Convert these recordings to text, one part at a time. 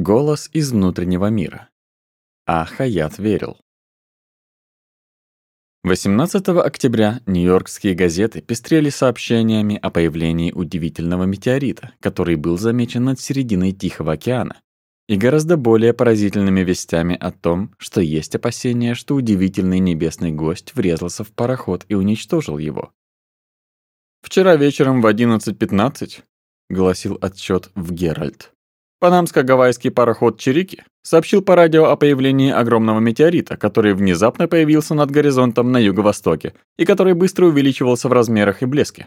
Голос из внутреннего мира. А. Хаят верил. 18 октября нью-йоркские газеты пестрели сообщениями о появлении удивительного метеорита, который был замечен над серединой Тихого океана, и гораздо более поразительными вестями о том, что есть опасения, что удивительный небесный гость врезался в пароход и уничтожил его. «Вчера вечером в 11.15», — гласил отчет в Геральт, Панамско-гавайский пароход «Чирики» сообщил по радио о появлении огромного метеорита, который внезапно появился над горизонтом на юго-востоке и который быстро увеличивался в размерах и блеске.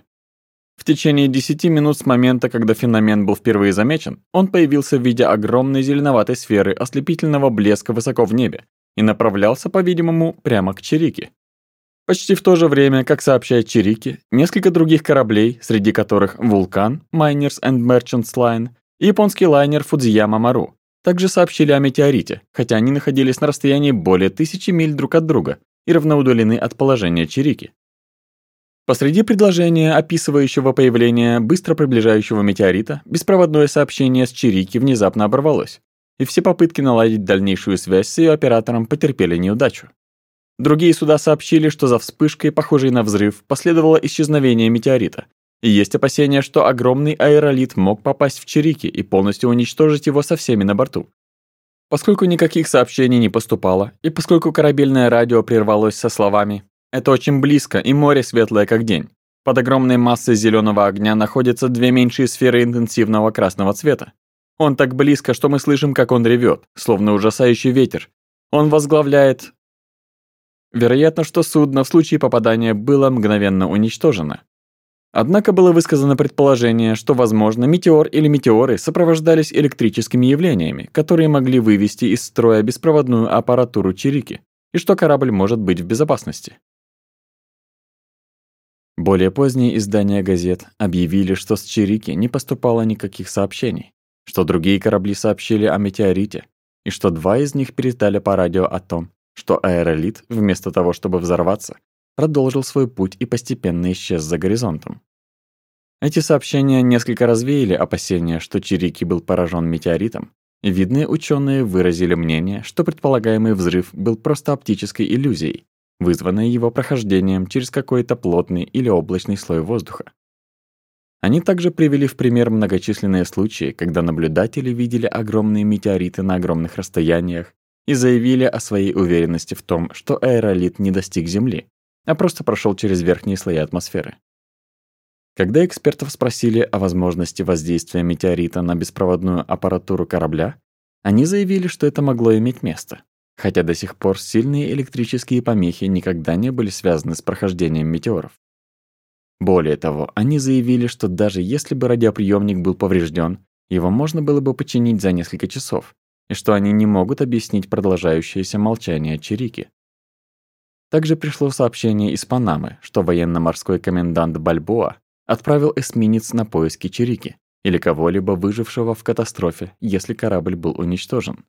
В течение 10 минут с момента, когда феномен был впервые замечен, он появился в виде огромной зеленоватой сферы ослепительного блеска высоко в небе и направлялся, по-видимому, прямо к Чирики. Почти в то же время, как сообщает Чирики, несколько других кораблей, среди которых «Вулкан», «Miners and Merchants Line», Японский лайнер Фудзияма Мару. Также сообщили о метеорите, хотя они находились на расстоянии более тысячи миль друг от друга и равноудалены от положения Чирики. Посреди предложения, описывающего появление быстро приближающего метеорита, беспроводное сообщение с Чирики внезапно оборвалось, и все попытки наладить дальнейшую связь с ее оператором потерпели неудачу. Другие суда сообщили, что за вспышкой, похожей на взрыв, последовало исчезновение метеорита, и есть опасения, что огромный аэролит мог попасть в Чирики и полностью уничтожить его со всеми на борту. Поскольку никаких сообщений не поступало, и поскольку корабельное радио прервалось со словами «Это очень близко, и море светлое, как день», под огромной массой зеленого огня находятся две меньшие сферы интенсивного красного цвета. Он так близко, что мы слышим, как он ревет, словно ужасающий ветер. Он возглавляет... Вероятно, что судно в случае попадания было мгновенно уничтожено. Однако было высказано предположение, что, возможно, метеор или метеоры сопровождались электрическими явлениями, которые могли вывести из строя беспроводную аппаратуру Чирики, и что корабль может быть в безопасности. Более поздние издания газет объявили, что с Чирики не поступало никаких сообщений, что другие корабли сообщили о метеорите, и что два из них передали по радио о том, что аэролит, вместо того, чтобы взорваться, продолжил свой путь и постепенно исчез за горизонтом. Эти сообщения несколько развеяли опасения, что Чирики был поражен метеоритом. Видные ученые выразили мнение, что предполагаемый взрыв был просто оптической иллюзией, вызванной его прохождением через какой-то плотный или облачный слой воздуха. Они также привели в пример многочисленные случаи, когда наблюдатели видели огромные метеориты на огромных расстояниях и заявили о своей уверенности в том, что аэролит не достиг Земли, а просто прошел через верхние слои атмосферы. Когда экспертов спросили о возможности воздействия метеорита на беспроводную аппаратуру корабля, они заявили, что это могло иметь место, хотя до сих пор сильные электрические помехи никогда не были связаны с прохождением метеоров. Более того, они заявили, что даже если бы радиоприемник был поврежден, его можно было бы починить за несколько часов, и что они не могут объяснить продолжающееся молчание Чирики. Также пришло сообщение из Панамы, что военно-морской комендант Бальбоа отправил эсминец на поиски Чирики или кого-либо выжившего в катастрофе, если корабль был уничтожен.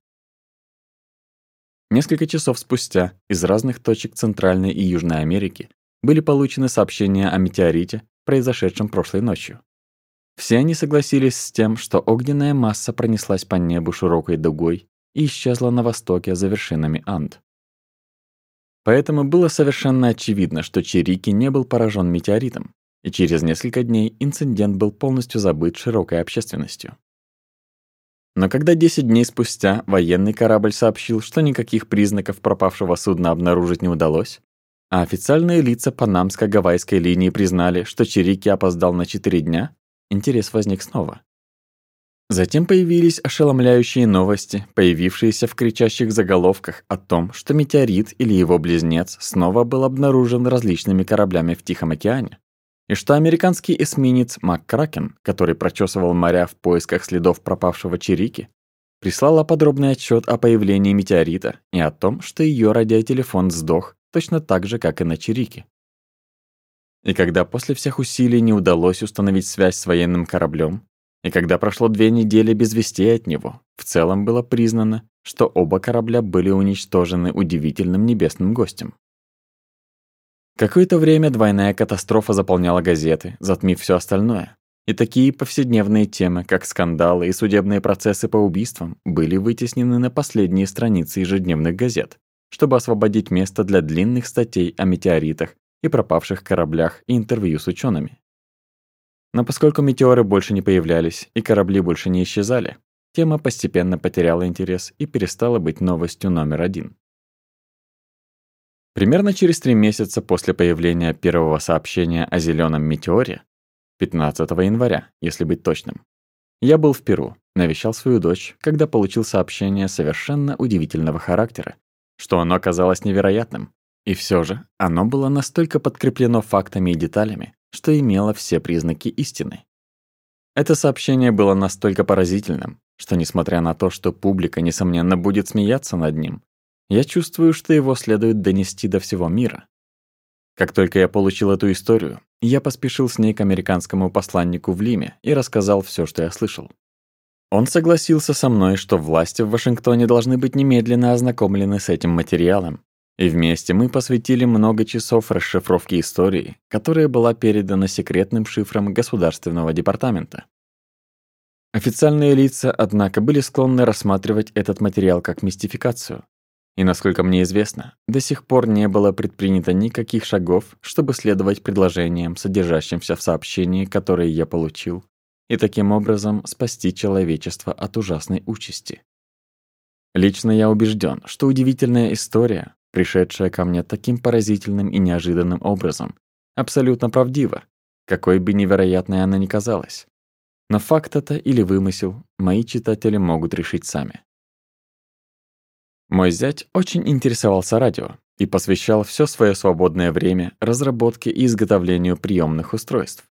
Несколько часов спустя из разных точек Центральной и Южной Америки были получены сообщения о метеорите, произошедшем прошлой ночью. Все они согласились с тем, что огненная масса пронеслась по небу широкой дугой и исчезла на востоке за вершинами Анд. Поэтому было совершенно очевидно, что Чирики не был поражен метеоритом, и через несколько дней инцидент был полностью забыт широкой общественностью. Но когда 10 дней спустя военный корабль сообщил, что никаких признаков пропавшего судна обнаружить не удалось, а официальные лица панамско-гавайской линии признали, что Чирики опоздал на 4 дня, интерес возник снова. Затем появились ошеломляющие новости, появившиеся в кричащих заголовках о том, что метеорит или его близнец снова был обнаружен различными кораблями в Тихом океане, и что американский эсминец МакКракен, который прочесывал моря в поисках следов пропавшего Чирики, прислала подробный отчет о появлении метеорита и о том, что ее радиотелефон сдох точно так же, как и на Чирике. И когда после всех усилий не удалось установить связь с военным кораблем, и когда прошло две недели без вестей от него, в целом было признано, что оба корабля были уничтожены удивительным небесным гостем. Какое-то время двойная катастрофа заполняла газеты, затмив все остальное, и такие повседневные темы, как скандалы и судебные процессы по убийствам, были вытеснены на последние страницы ежедневных газет, чтобы освободить место для длинных статей о метеоритах и пропавших кораблях и интервью с учеными. Но поскольку метеоры больше не появлялись и корабли больше не исчезали, тема постепенно потеряла интерес и перестала быть новостью номер один. Примерно через три месяца после появления первого сообщения о зеленом метеоре, 15 января, если быть точным, я был в Перу, навещал свою дочь, когда получил сообщение совершенно удивительного характера, что оно казалось невероятным. И все же оно было настолько подкреплено фактами и деталями, что имело все признаки истины. Это сообщение было настолько поразительным, что несмотря на то, что публика, несомненно, будет смеяться над ним, я чувствую, что его следует донести до всего мира. Как только я получил эту историю, я поспешил с ней к американскому посланнику в Лиме и рассказал все, что я слышал. Он согласился со мной, что власти в Вашингтоне должны быть немедленно ознакомлены с этим материалом, и вместе мы посвятили много часов расшифровке истории, которая была передана секретным шифром Государственного департамента. Официальные лица, однако, были склонны рассматривать этот материал как мистификацию. И, насколько мне известно, до сих пор не было предпринято никаких шагов, чтобы следовать предложениям, содержащимся в сообщении, которое я получил, и таким образом спасти человечество от ужасной участи. Лично я убежден, что удивительная история, пришедшая ко мне таким поразительным и неожиданным образом. Абсолютно правдиво, какой бы невероятной она ни казалась. Но факт это или вымысел, мои читатели могут решить сами. Мой зять очень интересовался радио и посвящал все свое свободное время разработке и изготовлению приемных устройств.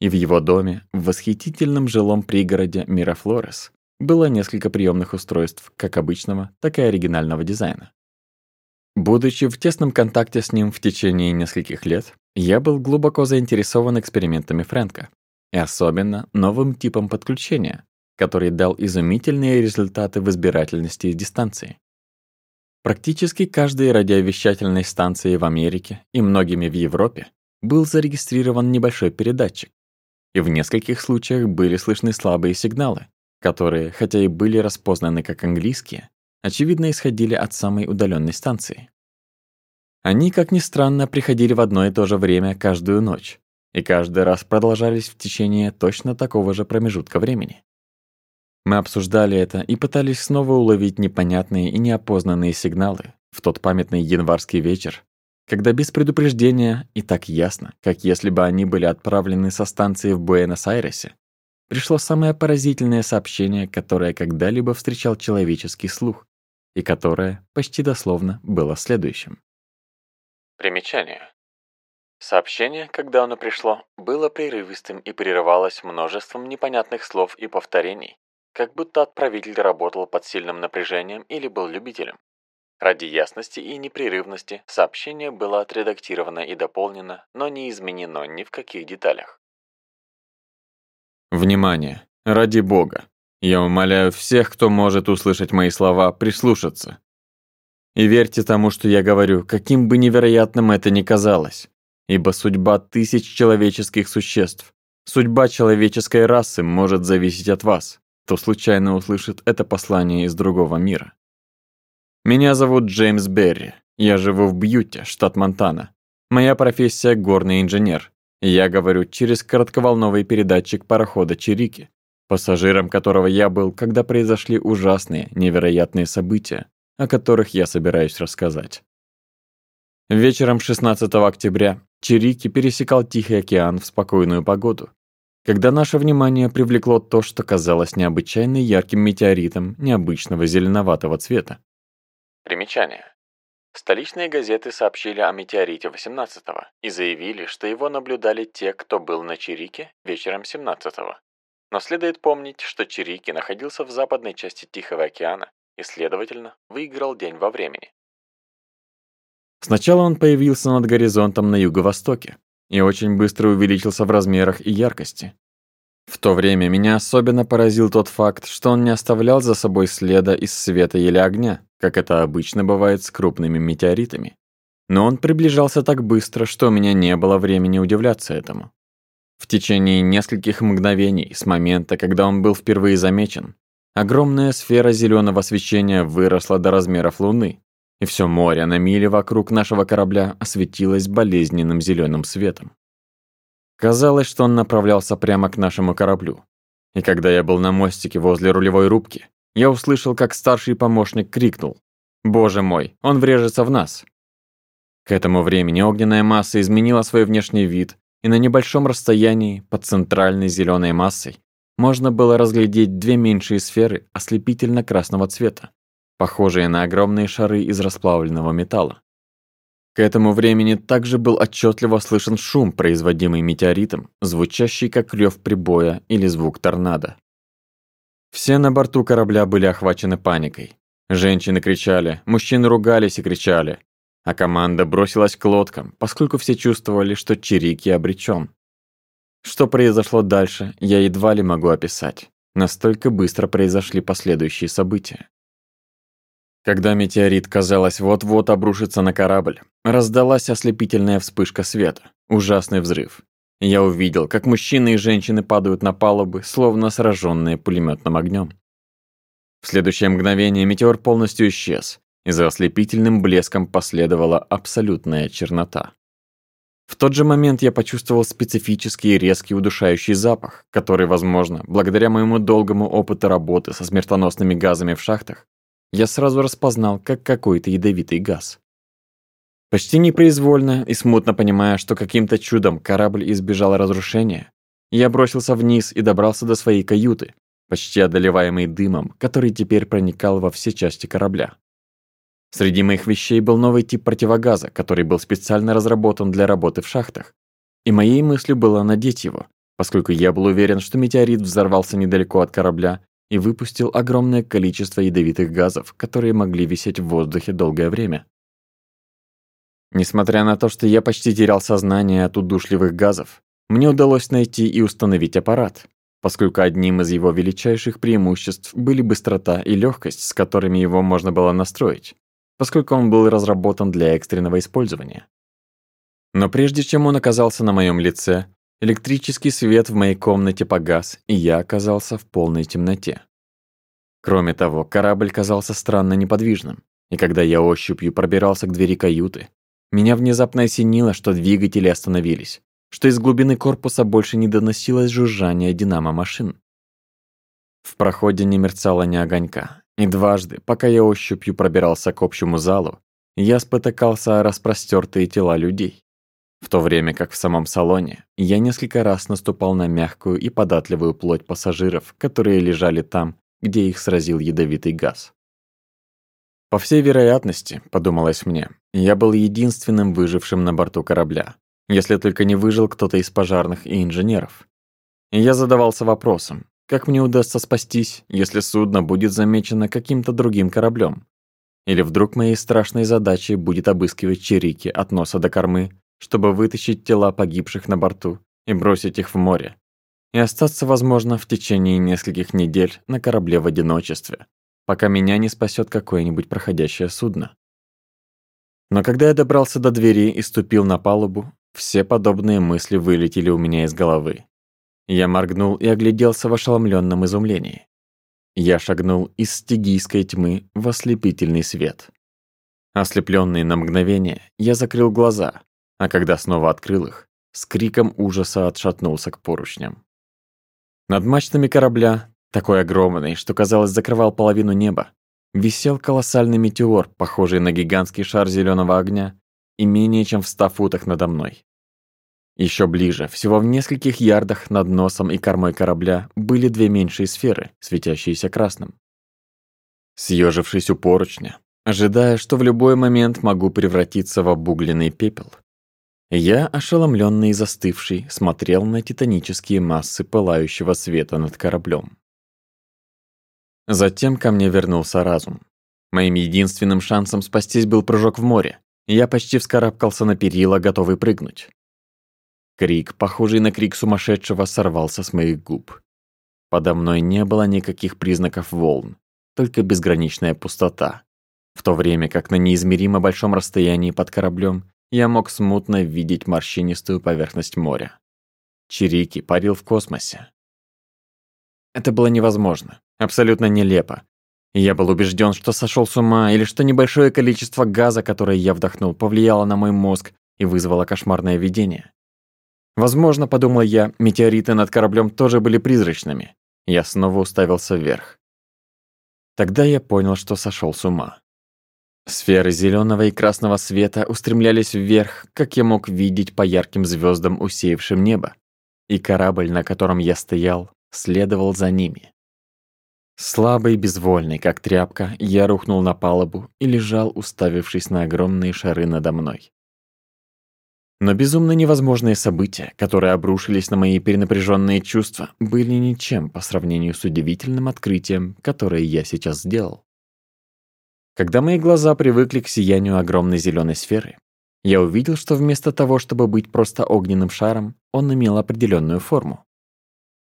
И в его доме, в восхитительном жилом пригороде Мирафлорес, было несколько приемных устройств, как обычного, так и оригинального дизайна. Будучи в тесном контакте с ним в течение нескольких лет, я был глубоко заинтересован экспериментами Фрэнка, и особенно новым типом подключения, который дал изумительные результаты в избирательности и дистанции. Практически каждой радиовещательной станции в Америке и многими в Европе был зарегистрирован небольшой передатчик, и в нескольких случаях были слышны слабые сигналы, которые, хотя и были распознаны как английские, очевидно, исходили от самой удаленной станции. Они, как ни странно, приходили в одно и то же время каждую ночь, и каждый раз продолжались в течение точно такого же промежутка времени. Мы обсуждали это и пытались снова уловить непонятные и неопознанные сигналы в тот памятный январский вечер, когда без предупреждения и так ясно, как если бы они были отправлены со станции в Буэнос-Айресе, пришло самое поразительное сообщение, которое когда-либо встречал человеческий слух и которое почти дословно было следующим. Примечание. Сообщение, когда оно пришло, было прерывистым и прерывалось множеством непонятных слов и повторений, как будто отправитель работал под сильным напряжением или был любителем. Ради ясности и непрерывности сообщение было отредактировано и дополнено, но не изменено ни в каких деталях. Внимание! Ради бога! Я умоляю всех, кто может услышать мои слова, прислушаться. И верьте тому, что я говорю, каким бы невероятным это ни казалось. Ибо судьба тысяч человеческих существ, судьба человеческой расы может зависеть от вас, кто случайно услышит это послание из другого мира. Меня зовут Джеймс Берри. Я живу в Бьюте, штат Монтана. Моя профессия – горный инженер. Я говорю через коротковолновый передатчик парохода Чирики, Пассажиром которого я был, когда произошли ужасные, невероятные события, о которых я собираюсь рассказать. Вечером 16 октября Чирики пересекал Тихий океан в спокойную погоду, когда наше внимание привлекло то, что казалось необычайно ярким метеоритом необычного зеленоватого цвета. Примечание. Столичные газеты сообщили о метеорите 18-го и заявили, что его наблюдали те, кто был на Чирике вечером 17-го. Но следует помнить, что Чирики находился в западной части Тихого океана и, следовательно, выиграл день во времени. Сначала он появился над горизонтом на юго-востоке и очень быстро увеличился в размерах и яркости. В то время меня особенно поразил тот факт, что он не оставлял за собой следа из света или огня, как это обычно бывает с крупными метеоритами. Но он приближался так быстро, что у меня не было времени удивляться этому. В течение нескольких мгновений с момента, когда он был впервые замечен, огромная сфера зеленого освещения выросла до размеров Луны, и все море на миле вокруг нашего корабля осветилось болезненным зеленым светом. Казалось, что он направлялся прямо к нашему кораблю. И когда я был на мостике возле рулевой рубки, я услышал, как старший помощник крикнул «Боже мой, он врежется в нас!». К этому времени огненная масса изменила свой внешний вид и на небольшом расстоянии под центральной зеленой массой можно было разглядеть две меньшие сферы ослепительно-красного цвета, похожие на огромные шары из расплавленного металла. К этому времени также был отчетливо слышен шум, производимый метеоритом, звучащий как рев прибоя или звук торнадо. Все на борту корабля были охвачены паникой. Женщины кричали, мужчины ругались и кричали, а команда бросилась к лодкам, поскольку все чувствовали, что Чирики обречен. Что произошло дальше, я едва ли могу описать. Настолько быстро произошли последующие события. Когда метеорит, казалось, вот-вот обрушится на корабль, раздалась ослепительная вспышка света, ужасный взрыв. Я увидел, как мужчины и женщины падают на палубы, словно сраженные пулеметным огнем. В следующее мгновение метеор полностью исчез, из-за ослепительным блеском последовала абсолютная чернота. В тот же момент я почувствовал специфический резкий удушающий запах, который, возможно, благодаря моему долгому опыту работы со смертоносными газами в шахтах, я сразу распознал как какой-то ядовитый газ. Почти непроизвольно и смутно понимая, что каким-то чудом корабль избежал разрушения, я бросился вниз и добрался до своей каюты, почти одолеваемый дымом, который теперь проникал во все части корабля. Среди моих вещей был новый тип противогаза, который был специально разработан для работы в шахтах. И моей мыслью было надеть его, поскольку я был уверен, что метеорит взорвался недалеко от корабля и выпустил огромное количество ядовитых газов, которые могли висеть в воздухе долгое время. Несмотря на то, что я почти терял сознание от удушливых газов, мне удалось найти и установить аппарат, поскольку одним из его величайших преимуществ были быстрота и легкость, с которыми его можно было настроить поскольку он был разработан для экстренного использования. Но прежде чем он оказался на моем лице, электрический свет в моей комнате погас, и я оказался в полной темноте. Кроме того, корабль казался странно неподвижным, и когда я ощупью пробирался к двери каюты, меня внезапно осенило, что двигатели остановились, что из глубины корпуса больше не доносилось жужжание динамо-машин. В проходе не мерцало ни огонька, и дважды, пока я ощупью пробирался к общему залу, я спотыкался о распростертые тела людей. В то время как в самом салоне я несколько раз наступал на мягкую и податливую плоть пассажиров, которые лежали там, где их сразил ядовитый газ. По всей вероятности, подумалось мне, я был единственным выжившим на борту корабля, если только не выжил кто-то из пожарных и инженеров. И я задавался вопросом, как мне удастся спастись, если судно будет замечено каким-то другим кораблем? Или вдруг моей страшной задачей будет обыскивать черики от носа до кормы, чтобы вытащить тела погибших на борту и бросить их в море, и остаться, возможно, в течение нескольких недель на корабле в одиночестве, пока меня не спасет какое-нибудь проходящее судно. Но когда я добрался до двери и ступил на палубу, все подобные мысли вылетели у меня из головы. Я моргнул и огляделся в ошеломленном изумлении. Я шагнул из стигийской тьмы в ослепительный свет. Ослепленный на мгновение, я закрыл глаза, а когда снова открыл их, с криком ужаса отшатнулся к поручням. Над мачтами корабля, такой огромный, что, казалось, закрывал половину неба, висел колоссальный метеор, похожий на гигантский шар зеленого огня, и менее чем в ста футах надо мной. Еще ближе, всего в нескольких ярдах над носом и кормой корабля, были две меньшие сферы, светящиеся красным. Съежившись у поручня, ожидая, что в любой момент могу превратиться в обугленный пепел, я, ошеломленный и застывший, смотрел на титанические массы пылающего света над кораблем. Затем ко мне вернулся разум. Моим единственным шансом спастись был прыжок в море. Я почти вскарабкался на перила, готовый прыгнуть крик, похожий на крик сумасшедшего, сорвался с моих губ. Подо мной не было никаких признаков волн, только безграничная пустота. В то время как на неизмеримо большом расстоянии под кораблем я мог смутно видеть морщинистую поверхность моря. Чирики парил в космосе. Это было невозможно, абсолютно нелепо. Я был убежден, что сошел с ума, или что небольшое количество газа, которое я вдохнул, повлияло на мой мозг и вызвало кошмарное видение. Возможно, подумал я, метеориты над кораблем тоже были призрачными. Я снова уставился вверх. Тогда я понял, что сошел с ума. Сферы зеленого и красного света устремлялись вверх, как я мог видеть по ярким звездам, усеявшим небо, и корабль, на котором я стоял, следовал за ними. Слабый безвольный, как тряпка, я рухнул на палубу и лежал, уставившись на огромные шары надо мной. Но безумно невозможные события, которые обрушились на мои перенапряженные чувства, были ничем по сравнению с удивительным открытием, которое я сейчас сделал. Когда мои глаза привыкли к сиянию огромной зеленой сферы, я увидел, что вместо того, чтобы быть просто огненным шаром, он имел определенную форму.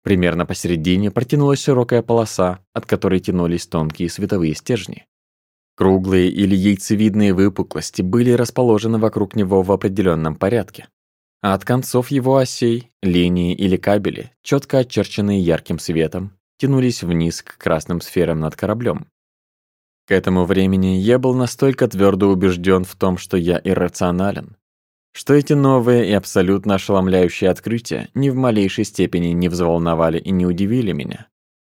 Примерно посередине протянулась широкая полоса, от которой тянулись тонкие световые стержни. Круглые или яйцевидные выпуклости были расположены вокруг него в определенном порядке. А от концов его осей, линии или кабели, четко очерченные ярким светом, тянулись вниз к красным сферам над кораблем. К этому времени я был настолько твердо убежден в том, что я иррационален, что эти новые и абсолютно ошеломляющие открытия ни в малейшей степени не взволновали и не удивили меня.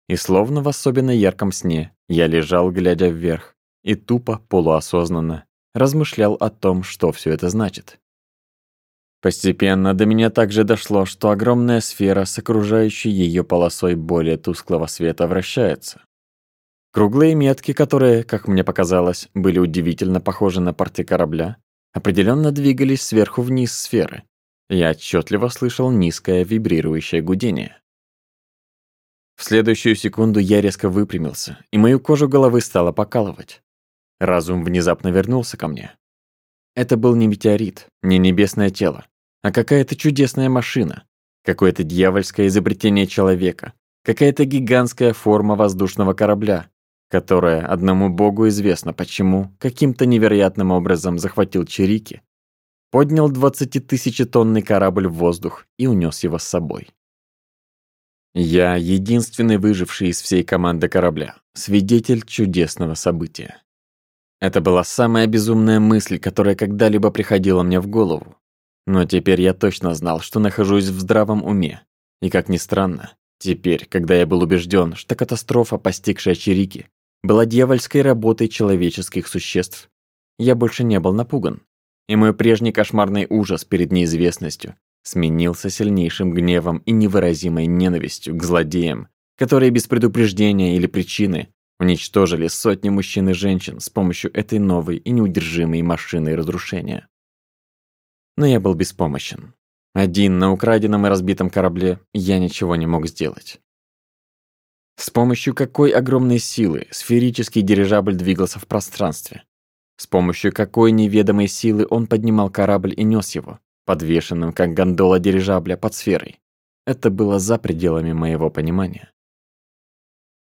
И словно в особенно ярком сне я лежал, глядя вверх, и тупо полуосознанно размышлял о том, что все это значит. Постепенно до меня также дошло, что огромная сфера с окружающей ее полосой более тусклого света вращается. Круглые метки, которые, как мне показалось, были удивительно похожи на порты корабля, определенно двигались сверху вниз сферы. Я отчетливо слышал низкое вибрирующее гудение. В следующую секунду я резко выпрямился, и мою кожу головы стало покалывать. Разум внезапно вернулся ко мне. Это был не метеорит, не небесное тело, а какая-то чудесная машина, какое-то дьявольское изобретение человека, какая-то гигантская форма воздушного корабля, которая одному богу известно почему каким-то невероятным образом захватил Чирики, поднял 20-тысячетонный корабль в воздух и унес его с собой. Я единственный выживший из всей команды корабля, свидетель чудесного события. Это была самая безумная мысль, которая когда-либо приходила мне в голову. Но теперь я точно знал, что нахожусь в здравом уме. И как ни странно, теперь, когда я был убежден, что катастрофа, постигшая Чирики, была дьявольской работой человеческих существ, я больше не был напуган. И мой прежний кошмарный ужас перед неизвестностью сменился сильнейшим гневом и невыразимой ненавистью к злодеям, которые без предупреждения или причины уничтожили сотни мужчин и женщин с помощью этой новой и неудержимой машины разрушения. Но я был беспомощен. Один на украденном и разбитом корабле я ничего не мог сделать. С помощью какой огромной силы сферический дирижабль двигался в пространстве? С помощью какой неведомой силы он поднимал корабль и нес его, подвешенным как гондола дирижабля под сферой? Это было за пределами моего понимания.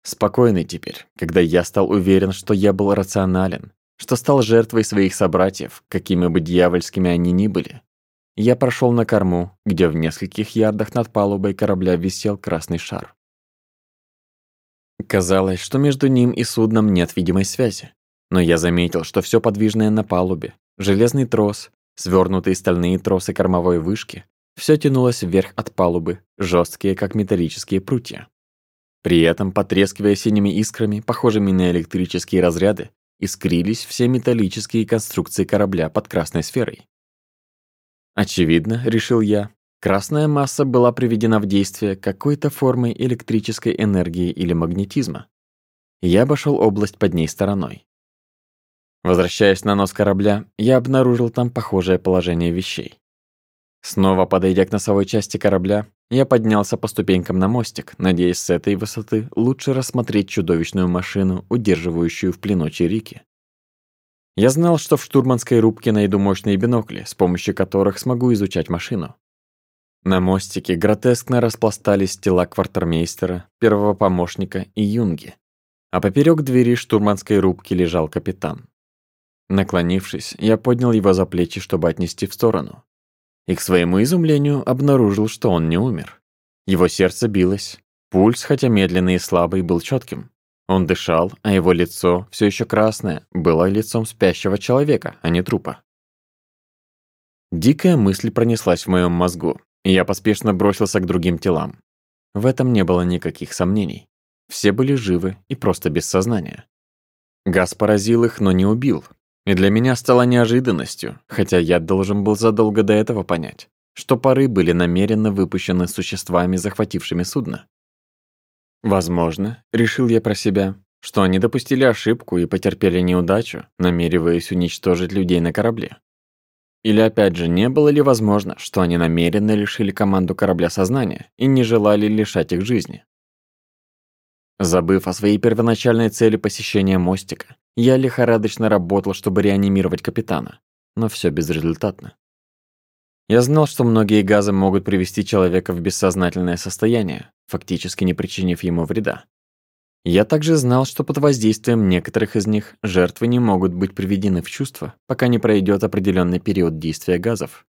Спокойный теперь, когда я стал уверен, что я был рационален, что стал жертвой своих собратьев, какими бы дьявольскими они ни были. Я прошел на корму, где в нескольких ярдах над палубой корабля висел красный шар. Казалось, что между ним и судном нет видимой связи. Но я заметил, что все подвижное на палубе, железный трос, свернутые стальные тросы кормовой вышки, все тянулось вверх от палубы, жесткие, как металлические прутья. При этом, потрескивая синими искрами, похожими на электрические разряды, искрились все металлические конструкции корабля под красной сферой. Очевидно, решил я, красная масса была приведена в действие какой-то формой электрической энергии или магнетизма. Я обошел область под ней стороной. Возвращаясь на нос корабля, я обнаружил там похожее положение вещей. Снова подойдя к носовой части корабля, я поднялся по ступенькам на мостик, надеясь с этой высоты лучше рассмотреть чудовищную машину, удерживающую в плену Чирики. Я знал, что в штурманской рубке найду мощные бинокли, с помощью которых смогу изучать машину. На мостике гротескно распластались тела квартирмейстера, первого помощника и юнги. А поперек двери штурманской рубки лежал капитан. Наклонившись, я поднял его за плечи, чтобы отнести в сторону и к своему изумлению обнаружил, что он не умер. Его сердце билось, пульс, хотя медленный и слабый, был четким. Он дышал, а его лицо, все еще красное, было лицом спящего человека, а не трупа. Дикая мысль пронеслась в моем мозгу, и я поспешно бросился к другим телам. В этом не было никаких сомнений. Все были живы и просто без сознания. Газ поразил их, но не убил, и для меня стало неожиданностью, хотя я должен был задолго до этого понять, что пары были намеренно выпущены существами, захватившими судно. Возможно, решил я про себя, что они допустили ошибку и потерпели неудачу, намереваясь уничтожить людей на корабле. Или опять же, не было ли возможно, что они намеренно лишили команду корабля сознания и не желали лишать их жизни? Забыв о своей первоначальной цели посещения мостика, я лихорадочно работал, чтобы реанимировать капитана, но все безрезультатно. Я знал, что многие газы могут привести человека в бессознательное состояние, фактически не причинив ему вреда. Я также знал, что под воздействием некоторых из них жертвы не могут быть приведены в чувство, пока не пройдет определенный период действия газов.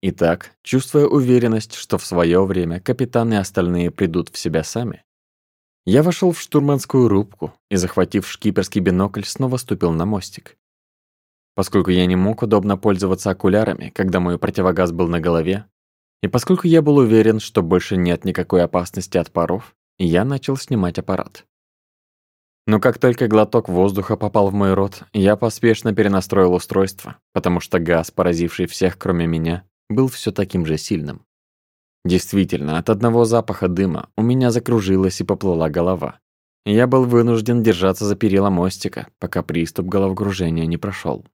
Итак, чувствуя уверенность, что в свое время капитан и остальные придут в себя сами, я вошел в штурманскую рубку и, захватив шкиперский бинокль, снова ступил на мостик. Поскольку я не мог удобно пользоваться окулярами, когда мой противогаз был на голове, и поскольку я был уверен, что больше нет никакой опасности от паров, я начал снимать аппарат. Но как только глоток воздуха попал в мой рот, я поспешно перенастроил устройство, потому что газ, поразивший всех кроме меня, был все таким же сильным. Действительно, от одного запаха дыма у меня закружилась и поплыла голова. Я был вынужден держаться за перила мостика, пока приступ головокружения не прошел.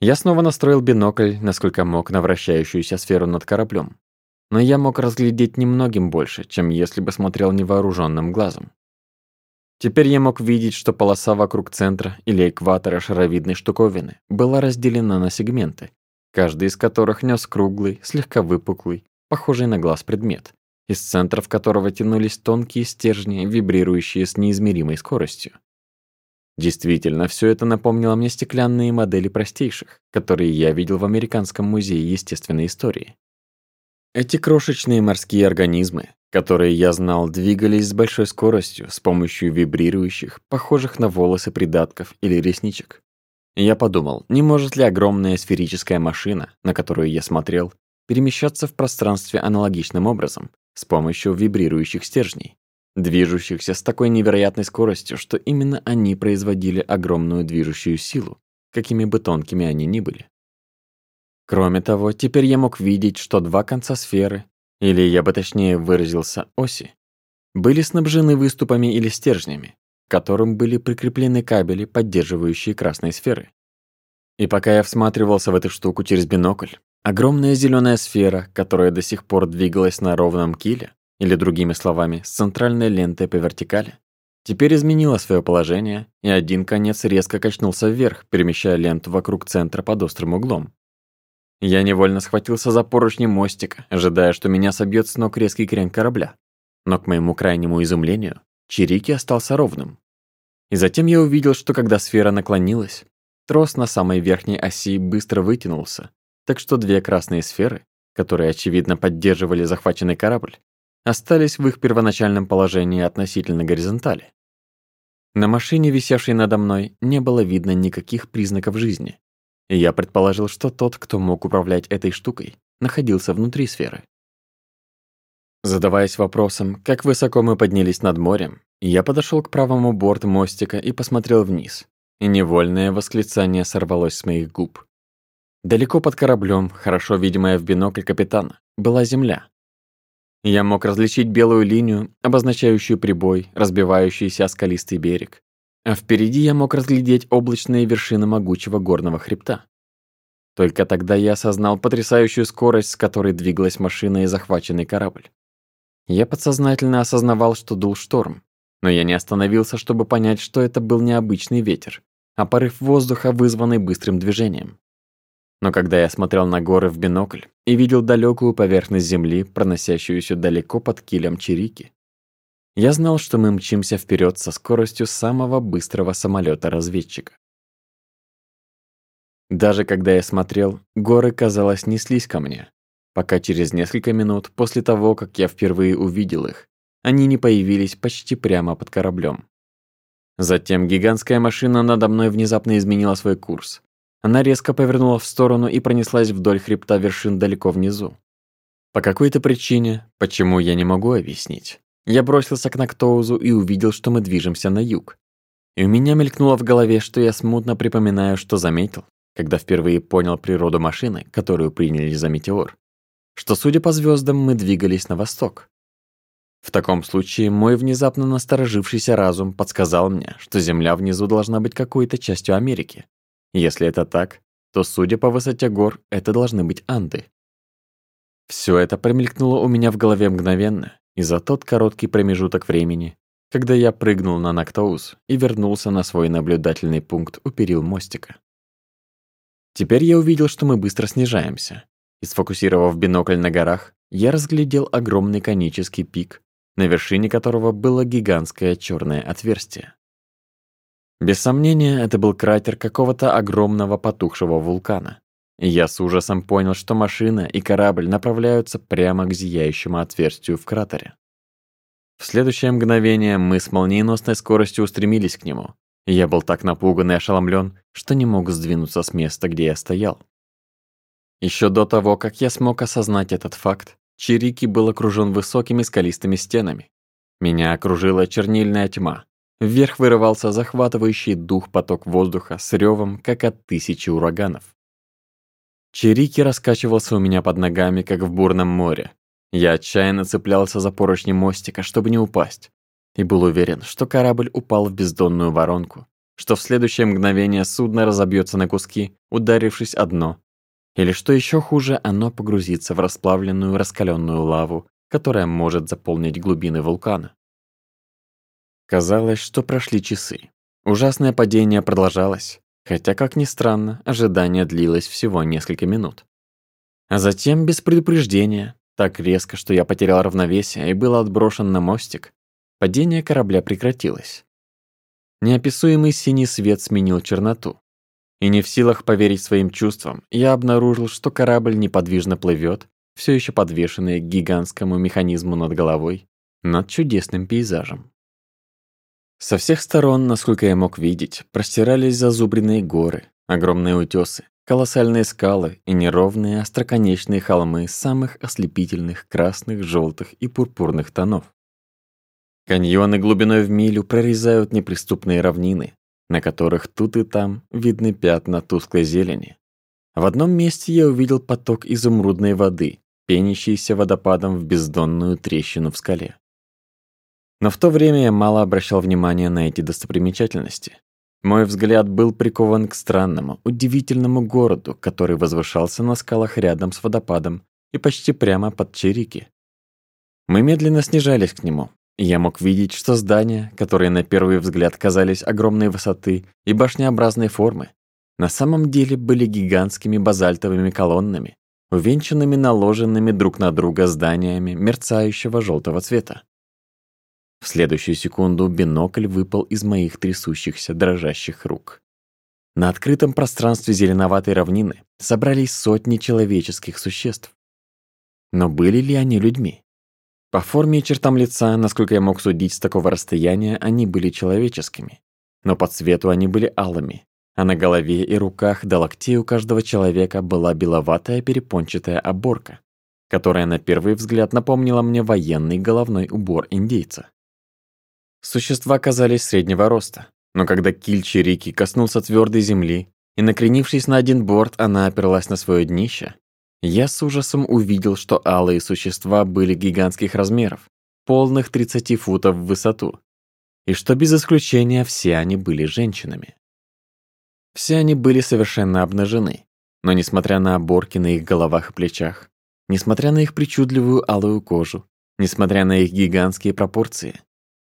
Я снова настроил бинокль, насколько мог, на вращающуюся сферу над кораблем. Но я мог разглядеть немногим больше, чем если бы смотрел невооруженным глазом. Теперь я мог видеть, что полоса вокруг центра или экватора шаровидной штуковины была разделена на сегменты, каждый из которых нес круглый, слегка выпуклый, похожий на глаз предмет, из центров которого тянулись тонкие стержни, вибрирующие с неизмеримой скоростью. Действительно, все это напомнило мне стеклянные модели простейших, которые я видел в Американском музее естественной истории. Эти крошечные морские организмы, которые я знал, двигались с большой скоростью с помощью вибрирующих, похожих на волосы придатков или ресничек. Я подумал, не может ли огромная сферическая машина, на которую я смотрел, перемещаться в пространстве аналогичным образом, с помощью вибрирующих стержней, движущихся с такой невероятной скоростью, что именно они производили огромную движущую силу, какими бы тонкими они ни были. Кроме того, теперь я мог видеть, что два конца сферы, или я бы точнее выразился, оси, были снабжены выступами или стержнями, которым были прикреплены кабели, поддерживающие красные сферы. И пока я всматривался в эту штуку через бинокль, огромная зеленая сфера, которая до сих пор двигалась на ровном киле, или другими словами, с центральной лентой по вертикали, теперь изменила свое положение, и один конец резко качнулся вверх, перемещая ленту вокруг центра под острым углом. Я невольно схватился за поручни мостика, ожидая, что меня собьет с ног резкий крен корабля. Но к моему крайнему изумлению, Чирики остался ровным. И затем я увидел, что когда сфера наклонилась, трос на самой верхней оси быстро вытянулся, так что две красные сферы, которые, очевидно, поддерживали захваченный корабль, остались в их первоначальном положении относительно горизонтали. На машине, висевшей надо мной, не было видно никаких признаков жизни, и я предположил, что тот, кто мог управлять этой штукой, находился внутри сферы. Задаваясь вопросом, как высоко мы поднялись над морем, я подошел к правому борту мостика и посмотрел вниз. И невольное восклицание сорвалось с моих губ. Далеко под кораблем, хорошо видимая в бинокль капитана, была земля. Я мог различить белую линию, обозначающую прибой, разбивающийся о скалистый берег. А впереди я мог разглядеть облачные вершины могучего горного хребта. Только тогда я осознал потрясающую скорость, с которой двигалась машина и захваченный корабль. Я подсознательно осознавал, что дул шторм, но я не остановился, чтобы понять, что это был необычный ветер, а порыв воздуха, вызванный быстрым движением. Но когда я смотрел на горы в бинокль и видел далекую поверхность земли, проносящуюся далеко под килем Чирики, я знал, что мы мчимся вперед со скоростью самого быстрого самолета разведчика Даже когда я смотрел, горы, казалось, неслись ко мне, пока через несколько минут после того, как я впервые увидел их, они не появились почти прямо под кораблем. Затем гигантская машина надо мной внезапно изменила свой курс. Она резко повернула в сторону и пронеслась вдоль хребта вершин далеко внизу. По какой-то причине, почему я не могу объяснить, я бросился к Нактоузу и увидел, что мы движемся на юг. И у меня мелькнуло в голове, что я смутно припоминаю, что заметил, когда впервые понял природу машины, которую приняли за метеор что, судя по звездам, мы двигались на восток. В таком случае мой внезапно насторожившийся разум подсказал мне, что Земля внизу должна быть какой-то частью Америки. Если это так, то, судя по высоте гор, это должны быть Анды. Все это промелькнуло у меня в голове мгновенно, и за тот короткий промежуток времени, когда я прыгнул на Нактоус и вернулся на свой наблюдательный пункт у перил мостика. Теперь я увидел, что мы быстро снижаемся, и сфокусировав бинокль на горах, я разглядел огромный конический пик, на вершине которого было гигантское черное отверстие. Без сомнения, это был кратер какого-то огромного потухшего вулкана. Я с ужасом понял, что машина и корабль направляются прямо к зияющему отверстию в кратере. В следующее мгновение мы с молниеносной скоростью устремились к нему. Я был так напуган и ошеломлен, что не мог сдвинуться с места, где я стоял. Еще до того, как я смог осознать этот факт, Чирики был окружен высокими скалистыми стенами. Меня окружила чернильная тьма. Вверх вырывался захватывающий дух поток воздуха с ревом, как от тысячи ураганов. Чирики раскачивался у меня под ногами, как в бурном море. Я отчаянно цеплялся за поручни мостика, чтобы не упасть, и был уверен, что корабль упал в бездонную воронку, что в следующее мгновение судно разобьется на куски, ударившись о дно, или что еще хуже, оно погрузится в расплавленную раскаленную лаву, которая может заполнить глубины вулкана. Казалось, что прошли часы. Ужасное падение продолжалось, хотя, как ни странно, ожидание длилось всего несколько минут. А затем, без предупреждения, так резко, что я потерял равновесие и был отброшен на мостик, падение корабля прекратилось. Неописуемый синий свет сменил черноту. И не в силах поверить своим чувствам, я обнаружил, что корабль неподвижно плывет, все еще подвешенный к гигантскому механизму над головой, над чудесным пейзажем. Со всех сторон, насколько я мог видеть, простирались зазубренные горы, огромные утесы, колоссальные скалы и неровные остроконечные холмы самых ослепительных красных, желтых и пурпурных тонов. Каньоны глубиной в милю прорезают неприступные равнины, на которых тут и там видны пятна тусклой зелени. В одном месте я увидел поток изумрудной воды, пенящийся водопадом в бездонную трещину в скале. Но в то время я мало обращал внимания на эти достопримечательности. Мой взгляд был прикован к странному, удивительному городу, который возвышался на скалах рядом с водопадом и почти прямо под Чирики. Мы медленно снижались к нему, я мог видеть, что здания, которые на первый взгляд казались огромной высоты и башнеобразной формы, на самом деле были гигантскими базальтовыми колоннами, увенчанными наложенными друг на друга зданиями мерцающего желтого цвета. В следующую секунду бинокль выпал из моих трясущихся, дрожащих рук. На открытом пространстве зеленоватой равнины собрались сотни человеческих существ. Но были ли они людьми? По форме и чертам лица, насколько я мог судить с такого расстояния, они были человеческими. Но по цвету они были алыми, а на голове и руках до локтей у каждого человека была беловатая перепончатая оборка, которая на первый взгляд напомнила мне военный головной убор индейца. Существа казались среднего роста, но когда киль Чирики коснулся твердой земли, и, накренившись на один борт, она оперлась на свое днище, я с ужасом увидел, что алые существа были гигантских размеров, полных 30 футов в высоту, и что без исключения все они были женщинами. Все они были совершенно обнажены, но несмотря на оборки на их головах и плечах, несмотря на их причудливую алую кожу, несмотря на их гигантские пропорции,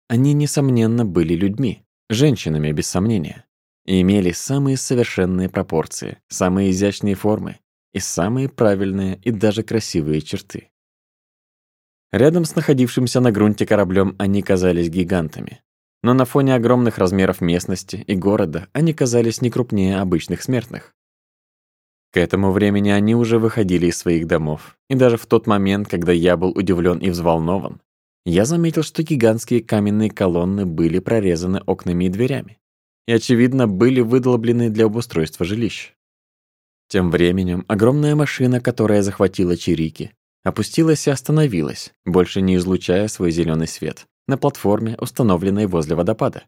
они, несомненно, были людьми, женщинами без сомнения, и имели самые совершенные пропорции, самые изящные формы, и самые правильные и даже красивые черты. Рядом с находившимся на грунте кораблем они казались гигантами. Но на фоне огромных размеров местности и города они казались не крупнее обычных смертных. К этому времени они уже выходили из своих домов, и даже в тот момент, когда я был удивлен и взволнован, я заметил, что гигантские каменные колонны были прорезаны окнами и дверями, и, очевидно, были выдолблены для обустройства жилищ. Тем временем огромная машина, которая захватила Чирики, опустилась и остановилась, больше не излучая свой зеленый свет, на платформе, установленной возле водопада.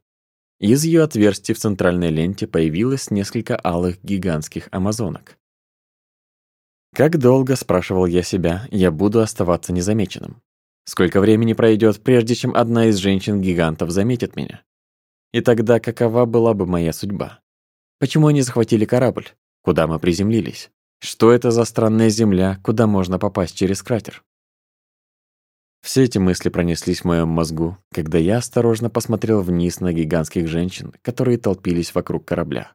Из ее отверстий в центральной ленте появилось несколько алых гигантских амазонок. Как долго, спрашивал я себя, я буду оставаться незамеченным? Сколько времени пройдет, прежде чем одна из женщин-гигантов заметит меня? И тогда какова была бы моя судьба? Почему они захватили корабль? куда мы приземлились. Что это за странная земля, куда можно попасть через кратер? Все эти мысли пронеслись в моем мозгу, когда я осторожно посмотрел вниз на гигантских женщин, которые толпились вокруг корабля.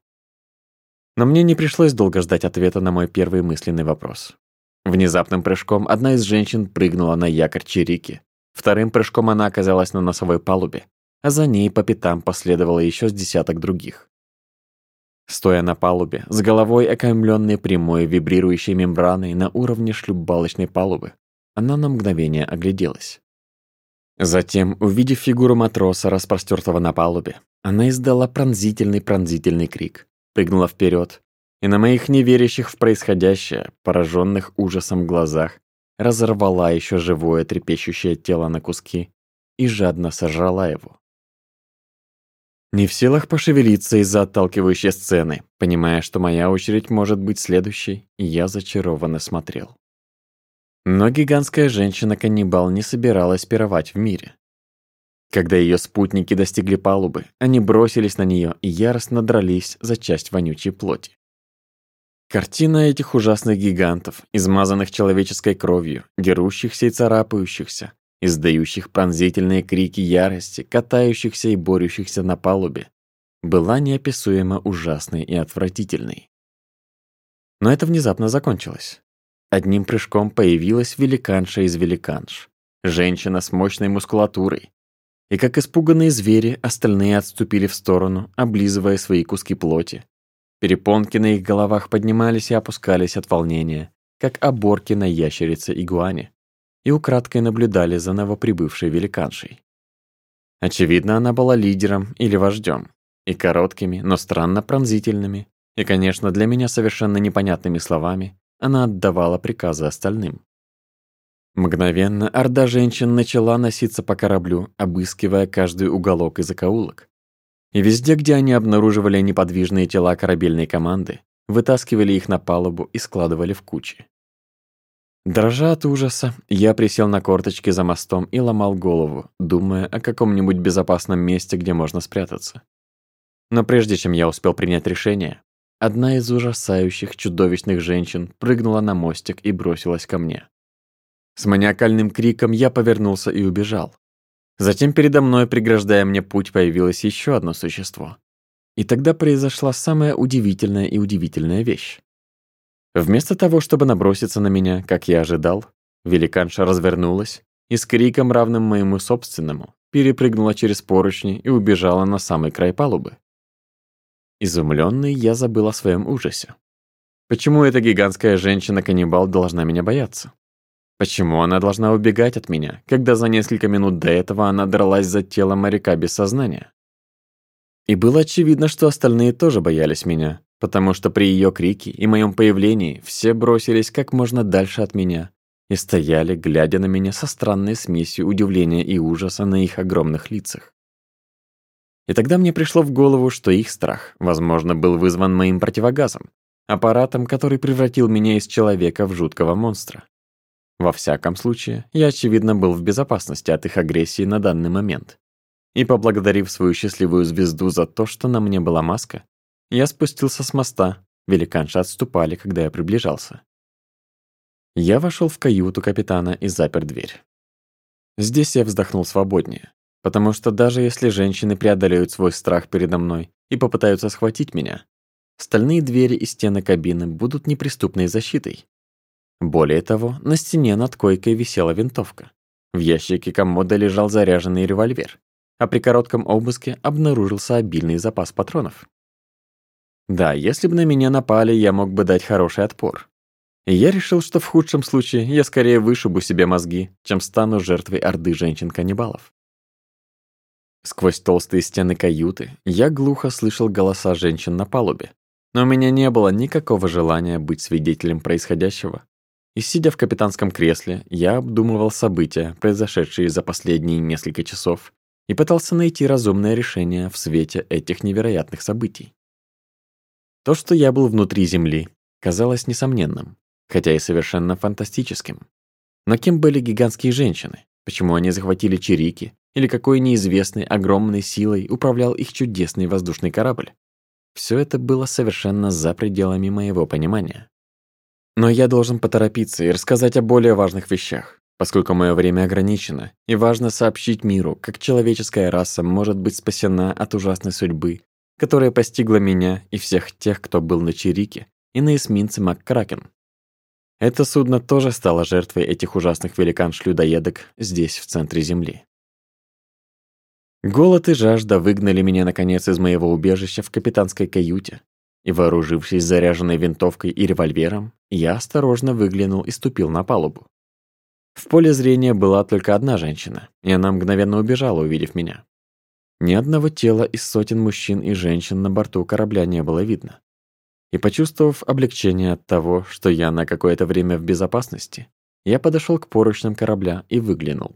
Но мне не пришлось долго ждать ответа на мой первый мысленный вопрос. Внезапным прыжком одна из женщин прыгнула на якорь Чирики. Вторым прыжком она оказалась на носовой палубе, а за ней по пятам последовало еще с десяток других. Стоя на палубе, с головой окаймленной прямой вибрирующей мембраной на уровне шлюпбалочной палубы, она на мгновение огляделась. Затем, увидев фигуру матроса, распростертого на палубе, она издала пронзительный-пронзительный крик, прыгнула вперед, и на моих неверящих в происходящее, пораженных ужасом глазах, разорвала еще живое трепещущее тело на куски и жадно сожрала его. Не в силах пошевелиться из-за отталкивающей сцены, понимая, что моя очередь может быть следующей, я зачарованно смотрел. Но гигантская женщина-каннибал не собиралась пировать в мире. Когда ее спутники достигли палубы, они бросились на нее и яростно дрались за часть вонючей плоти. Картина этих ужасных гигантов, измазанных человеческой кровью, дерущихся и царапающихся, издающих пронзительные крики ярости, катающихся и борющихся на палубе, была неописуемо ужасной и отвратительной. Но это внезапно закончилось. Одним прыжком появилась великанша из великанш, женщина с мощной мускулатурой. И как испуганные звери, остальные отступили в сторону, облизывая свои куски плоти. Перепонки на их головах поднимались и опускались от волнения, как оборки на ящерице-игуане и украдкой наблюдали за новоприбывшей великаншей. Очевидно, она была лидером или вождем, и короткими, но странно пронзительными, и, конечно, для меня совершенно непонятными словами она отдавала приказы остальным. Мгновенно орда женщин начала носиться по кораблю, обыскивая каждый уголок и закоулок. И везде, где они обнаруживали неподвижные тела корабельной команды, вытаскивали их на палубу и складывали в кучи. Дрожа от ужаса, я присел на корточки за мостом и ломал голову, думая о каком-нибудь безопасном месте, где можно спрятаться. Но прежде чем я успел принять решение, одна из ужасающих чудовищных женщин прыгнула на мостик и бросилась ко мне. С маниакальным криком я повернулся и убежал. Затем передо мной, преграждая мне путь, появилось еще одно существо. И тогда произошла самая удивительная и удивительная вещь. Вместо того, чтобы наброситься на меня, как я ожидал, великанша развернулась и с криком, равным моему собственному, перепрыгнула через поручни и убежала на самый край палубы. Изумленный, я забыл о своем ужасе. Почему эта гигантская женщина-каннибал должна меня бояться? Почему она должна убегать от меня, когда за несколько минут до этого она дралась за тело моряка без сознания? И было очевидно, что остальные тоже боялись меня, потому что при ее крике и моем появлении все бросились как можно дальше от меня и стояли, глядя на меня со странной смесью удивления и ужаса на их огромных лицах. И тогда мне пришло в голову, что их страх, возможно, был вызван моим противогазом, аппаратом, который превратил меня из человека в жуткого монстра. Во всяком случае, я, очевидно, был в безопасности от их агрессии на данный момент. И поблагодарив свою счастливую звезду за то, что на мне была маска, я спустился с моста. Великанша отступали, когда я приближался. Я вошел в каюту капитана и запер дверь. Здесь я вздохнул свободнее, потому что даже если женщины преодолеют свой страх передо мной и попытаются схватить меня, стальные двери и стены кабины будут неприступной защитой. Более того, на стене над койкой висела винтовка. В ящике комода лежал заряженный револьвер, а при коротком обыске обнаружился обильный запас патронов. Да, если бы на меня напали, я мог бы дать хороший отпор. И я решил, что в худшем случае я скорее вышибу себе мозги, чем стану жертвой орды женщин-каннибалов. Сквозь толстые стены каюты я глухо слышал голоса женщин на палубе, но у меня не было никакого желания быть свидетелем происходящего. И сидя в капитанском кресле, я обдумывал события, произошедшие за последние несколько часов, и пытался найти разумное решение в свете этих невероятных событий. То, что я был внутри Земли, казалось несомненным, хотя и совершенно фантастическим. Но кем были гигантские женщины? Почему они захватили Чирики? Или какой неизвестной огромной силой управлял их чудесный воздушный корабль? Все это было совершенно за пределами моего понимания. Но я должен поторопиться и рассказать о более важных вещах, поскольку мое время ограничено, и важно сообщить миру, как человеческая раса может быть спасена от ужасной судьбы, которая постигла меня и всех тех, кто был на Чирике и на эсминце МакКракен. Это судно тоже стало жертвой этих ужасных великанш-людоедок здесь, в центре Земли. Голод и жажда выгнали меня, наконец, из моего убежища в капитанской каюте, и, вооружившись заряженной винтовкой и револьвером, я осторожно выглянул и ступил на палубу. В поле зрения была только одна женщина, и она мгновенно убежала, увидев меня. Ни одного тела из сотен мужчин и женщин на борту корабля не было видно. И почувствовав облегчение от того, что я на какое-то время в безопасности, я подошел к поручням корабля и выглянул.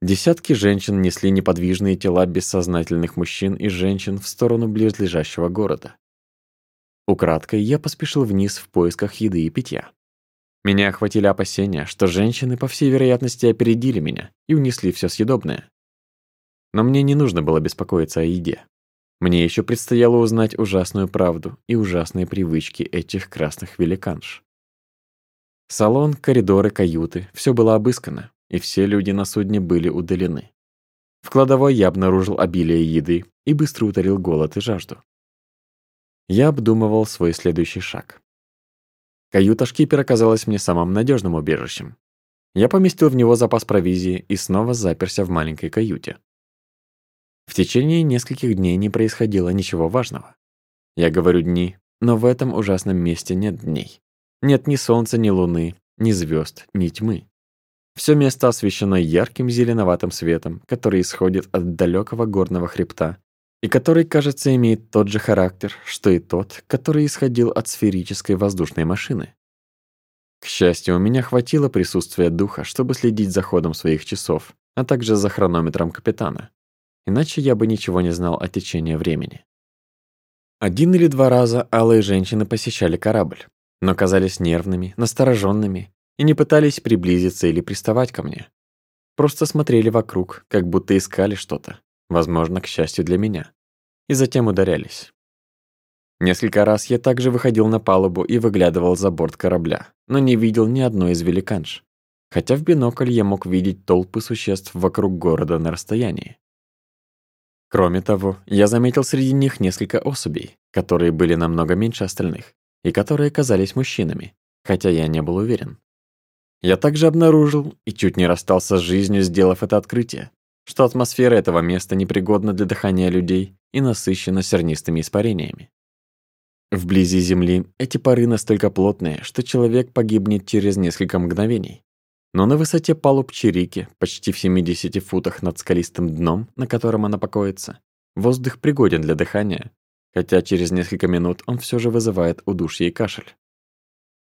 Десятки женщин несли неподвижные тела бессознательных мужчин и женщин в сторону близлежащего города. Украдкой я поспешил вниз в поисках еды и питья. Меня охватили опасения, что женщины, по всей вероятности, опередили меня и унесли все съедобное, но мне не нужно было беспокоиться о еде. Мне еще предстояло узнать ужасную правду и ужасные привычки этих красных великанш. Салон, коридоры, каюты — все было обыскано, и все люди на судне были удалены. В кладовой я обнаружил обилие еды и быстро утолил голод и жажду. Я обдумывал свой следующий шаг. Каюта шкипера оказалась мне самым надежным убежищем. Я поместил в него запас провизии и снова заперся в маленькой каюте. В течение нескольких дней не происходило ничего важного. Я говорю «дни», но в этом ужасном месте нет дней. Нет ни солнца, ни луны, ни звезд, ни тьмы. Все место освещено ярким зеленоватым светом, который исходит от далекого горного хребта и который, кажется, имеет тот же характер, что и тот, который исходил от сферической воздушной машины. К счастью, у меня хватило присутствия духа, чтобы следить за ходом своих часов, а также за хронометром капитана иначе я бы ничего не знал о течении времени. Один или два раза алые женщины посещали корабль, но казались нервными, настороженными и не пытались приблизиться или приставать ко мне. Просто смотрели вокруг, как будто искали что-то, возможно, к счастью для меня, и затем ударялись. Несколько раз я также выходил на палубу и выглядывал за борт корабля, но не видел ни одной из великанш, хотя в бинокль я мог видеть толпы существ вокруг города на расстоянии. Кроме того, я заметил среди них несколько особей, которые были намного меньше остальных, и которые казались мужчинами, хотя я не был уверен. Я также обнаружил и чуть не расстался с жизнью, сделав это открытие, что атмосфера этого места непригодна для дыхания людей и насыщена сернистыми испарениями. Вблизи Земли эти пары настолько плотные, что человек погибнет через несколько мгновений, но на высоте палуб Чирики, почти в 70 футах над скалистым дном, на котором она покоится. Воздух пригоден для дыхания, хотя через несколько минут он все же вызывает удушье и кашель.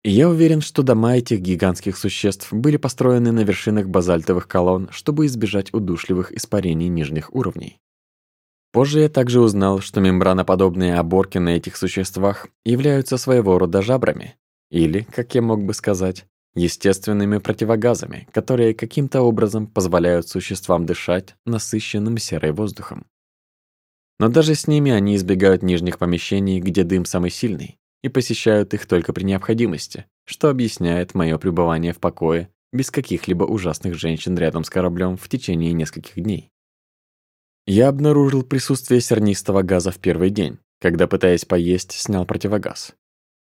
И я уверен, что дома этих гигантских существ были построены на вершинах базальтовых колонн, чтобы избежать удушливых испарений нижних уровней. Позже я также узнал, что мембраноподобные оборки на этих существах являются своего рода жабрами, или, как я мог бы сказать, естественными противогазами, которые каким-то образом позволяют существам дышать насыщенным серой воздухом. Но даже с ними они избегают нижних помещений, где дым самый сильный, и посещают их только при необходимости, что объясняет мое пребывание в покое без каких-либо ужасных женщин рядом с кораблем в течение нескольких дней. Я обнаружил присутствие сернистого газа в первый день, когда, пытаясь поесть, снял противогаз.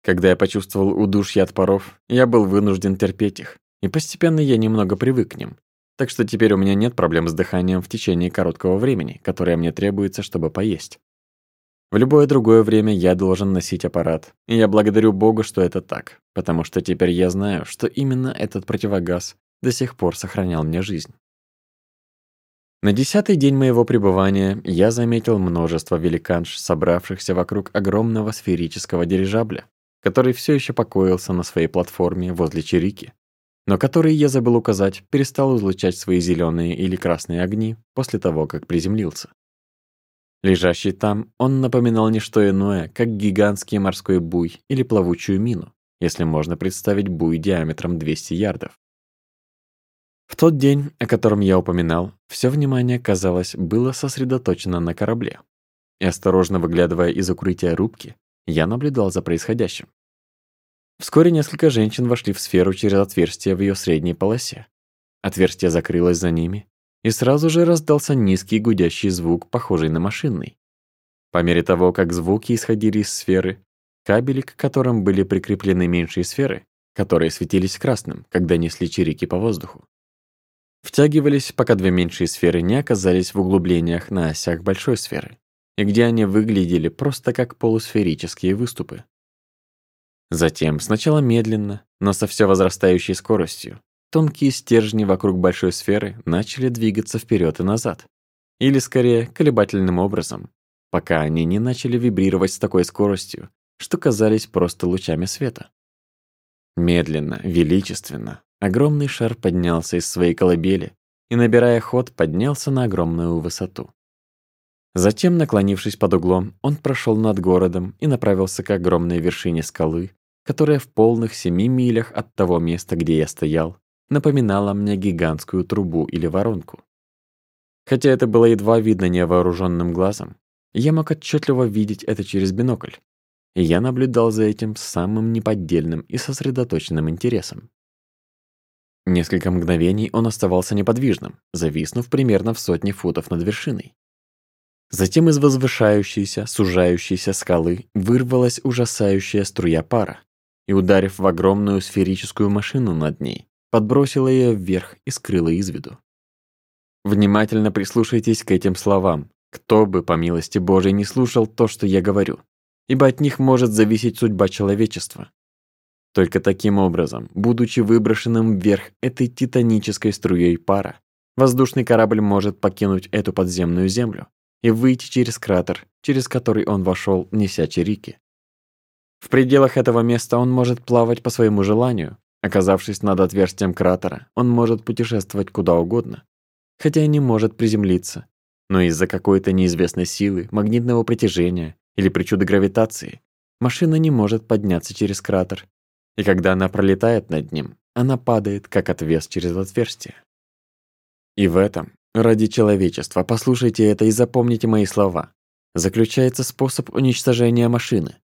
Когда я почувствовал удушье от паров, я был вынужден терпеть их, и постепенно я немного привык к ним. Так что теперь у меня нет проблем с дыханием в течение короткого времени, которое мне требуется, чтобы поесть. В любое другое время я должен носить аппарат, и я благодарю Бога, что это так, потому что теперь я знаю, что именно этот противогаз до сих пор сохранял мне жизнь. На десятый день моего пребывания я заметил множество великанш, собравшихся вокруг огромного сферического дирижабля, который все еще покоился на своей платформе возле Чирики, но который, я забыл указать, перестал излучать свои зеленые или красные огни после того, как приземлился. Лежащий там, он напоминал не что иное, как гигантский морской буй или плавучую мину, если можно представить буй диаметром 200 ярдов. В тот день, о котором я упоминал, все внимание, казалось, было сосредоточено на корабле. И осторожно выглядывая из укрытия рубки, я наблюдал за происходящим. Вскоре несколько женщин вошли в сферу через отверстие в ее средней полосе. Отверстие закрылось за ними, и сразу же раздался низкий гудящий звук, похожий на машинный. По мере того, как звуки исходили из сферы, кабели, к которым были прикреплены меньшие сферы, которые светились красным, когда несли чирики по воздуху, втягивались, пока две меньшие сферы не оказались в углублениях на осях большой сферы и где они выглядели просто как полусферические выступы. Затем, сначала медленно, но со все возрастающей скоростью, тонкие стержни вокруг большой сферы начали двигаться вперед и назад, или скорее колебательным образом, пока они не начали вибрировать с такой скоростью, что казались просто лучами света. Медленно, величественно, огромный шар поднялся из своей колыбели и, набирая ход, поднялся на огромную высоту. Затем, наклонившись под углом, он прошел над городом и направился к огромной вершине скалы, которая в полных семи милях от того места, где я стоял, напоминала мне гигантскую трубу или воронку. Хотя это было едва видно невооруженным глазом, я мог отчетливо видеть это через бинокль, и я наблюдал за этим с самым неподдельным и сосредоточенным интересом. Несколько мгновений он оставался неподвижным, зависнув примерно в сотне футов над вершиной. Затем из возвышающейся, сужающейся скалы вырвалась ужасающая струя пара и, ударив в огромную сферическую машину над ней, подбросила ее вверх и скрыла из виду. Внимательно прислушайтесь к этим словам, кто бы, по милости Божией, не слушал то, что я говорю, ибо от них может зависеть судьба человечества. Только таким образом, будучи выброшенным вверх этой титанической струей пара, воздушный корабль может покинуть эту подземную землю, и выйти через кратер, через который он вошел, неся черики. В пределах этого места он может плавать по своему желанию. Оказавшись над отверстием кратера, он может путешествовать куда угодно, хотя и не может приземлиться. Но из-за какой-то неизвестной силы, магнитного притяжения или причуды гравитации, машина не может подняться через кратер. И когда она пролетает над ним, она падает, как отвес через отверстие. И в этом Ради человечества послушайте это и запомните мои слова. Заключается способ уничтожения машины.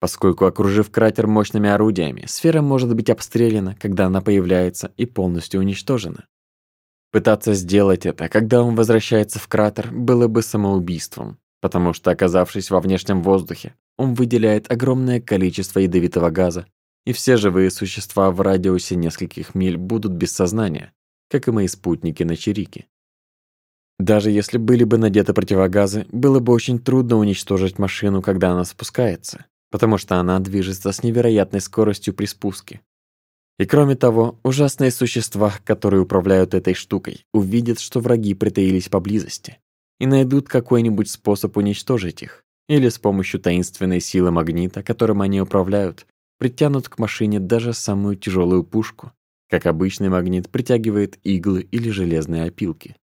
Поскольку окружив кратер мощными орудиями, сфера может быть обстреляна, когда она появляется, и полностью уничтожена. Пытаться сделать это, когда он возвращается в кратер, было бы самоубийством, потому что, оказавшись во внешнем воздухе, он выделяет огромное количество ядовитого газа, и все живые существа в радиусе нескольких миль будут без сознания, как и мои спутники на Чирике. Даже если были бы надеты противогазы, было бы очень трудно уничтожить машину, когда она спускается, потому что она движется с невероятной скоростью при спуске. И кроме того, ужасные существа, которые управляют этой штукой, увидят, что враги притаились поблизости, и найдут какой-нибудь способ уничтожить их, или с помощью таинственной силы магнита, которым они управляют, притянут к машине даже самую тяжелую пушку, как обычный магнит притягивает иглы или железные опилки.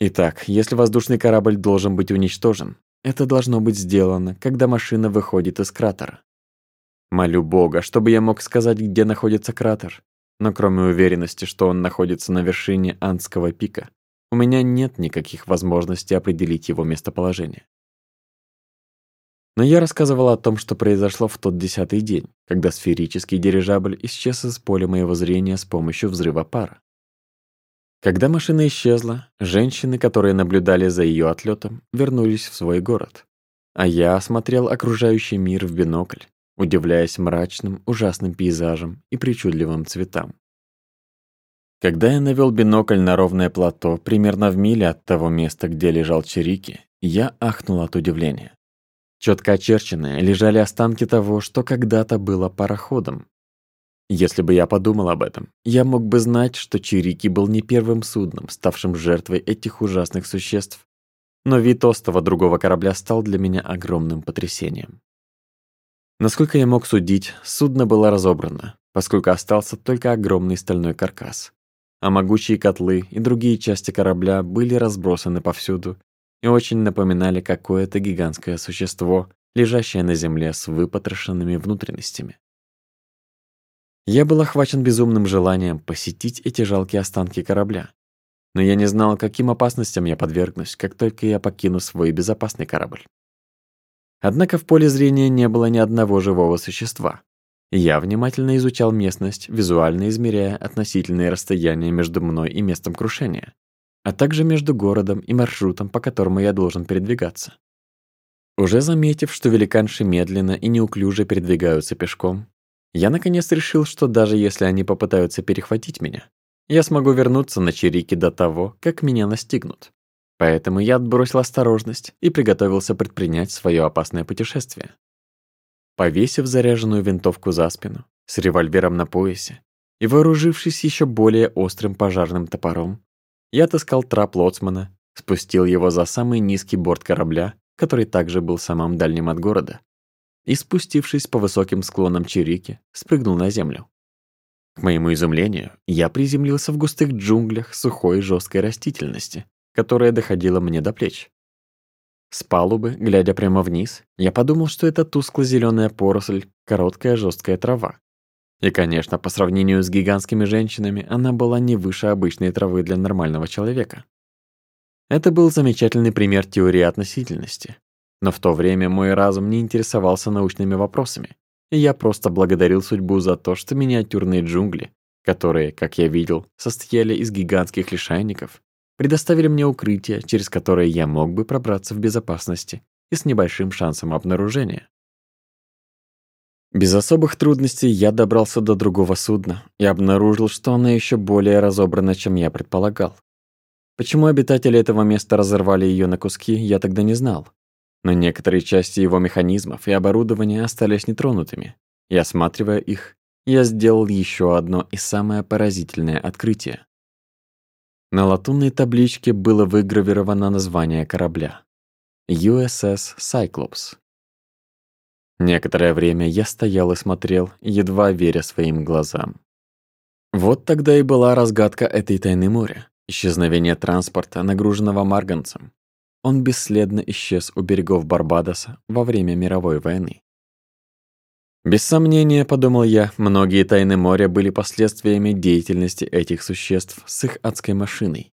Итак, если воздушный корабль должен быть уничтожен, это должно быть сделано, когда машина выходит из кратера. Молю Бога, чтобы я мог сказать, где находится кратер. Но кроме уверенности, что он находится на вершине Андского пика, у меня нет никаких возможностей определить его местоположение. Но я рассказывала о том, что произошло в тот десятый день, когда сферический дирижабль исчез из поля моего зрения с помощью взрыва пара. Когда машина исчезла, женщины, которые наблюдали за ее отлетом, вернулись в свой город. А я осмотрел окружающий мир в бинокль, удивляясь мрачным, ужасным пейзажам и причудливым цветам. Когда я навел бинокль на ровное плато, примерно в миле от того места, где лежал Чирики, я ахнул от удивления. Четко очерченные лежали останки того, что когда-то было пароходом, если бы я подумал об этом, я мог бы знать, что Чирики был не первым судном, ставшим жертвой этих ужасных существ. Но вид остова другого корабля стал для меня огромным потрясением. Насколько я мог судить, судно было разобрано, поскольку остался только огромный стальной каркас. А могучие котлы и другие части корабля были разбросаны повсюду и очень напоминали какое-то гигантское существо, лежащее на земле с выпотрошенными внутренностями. Я был охвачен безумным желанием посетить эти жалкие останки корабля. Но я не знал, каким опасностям я подвергнусь, как только я покину свой безопасный корабль. Однако в поле зрения не было ни одного живого существа. Я внимательно изучал местность, визуально измеряя относительные расстояния между мной и местом крушения, а также между городом и маршрутом, по которому я должен передвигаться. Уже заметив, что великанши медленно и неуклюже передвигаются пешком, я наконец решил, что даже если они попытаются перехватить меня, я смогу вернуться на Чирики до того, как меня настигнут. Поэтому я отбросил осторожность и приготовился предпринять свое опасное путешествие. Повесив заряженную винтовку за спину, с револьвером на поясе и вооружившись еще более острым пожарным топором, я отыскал трап лоцмана, спустил его за самый низкий борт корабля, который также был самым дальним от города, и, спустившись по высоким склонам Чирики, спрыгнул на землю. К моему изумлению, я приземлился в густых джунглях сухой жесткой растительности, которая доходила мне до плеч. С палубы, глядя прямо вниз, я подумал, что это тускло зеленая поросль, короткая жесткая трава. И, конечно, по сравнению с гигантскими женщинами, она была не выше обычной травы для нормального человека. Это был замечательный пример теории относительности, но в то время мой разум не интересовался научными вопросами, и я просто благодарил судьбу за то, что миниатюрные джунгли, которые, как я видел, состояли из гигантских лишайников, предоставили мне укрытие, через которое я мог бы пробраться в безопасности и с небольшим шансом обнаружения. Без особых трудностей я добрался до другого судна и обнаружил, что оно еще более разобрано, чем я предполагал. Почему обитатели этого места разорвали ее на куски, я тогда не знал. Но некоторые части его механизмов и оборудования остались нетронутыми. И осматривая их, я сделал еще одно и самое поразительное открытие. На латунной табличке было выгравировано название корабля — USS Cyclops. Некоторое время я стоял и смотрел, едва веря своим глазам. Вот тогда и была разгадка этой тайны моря — исчезновение транспорта, нагруженного марганцем, он бесследно исчез у берегов Барбадоса во время мировой войны. Без сомнения, подумал я, многие тайны моря были последствиями деятельности этих существ с их адской машиной.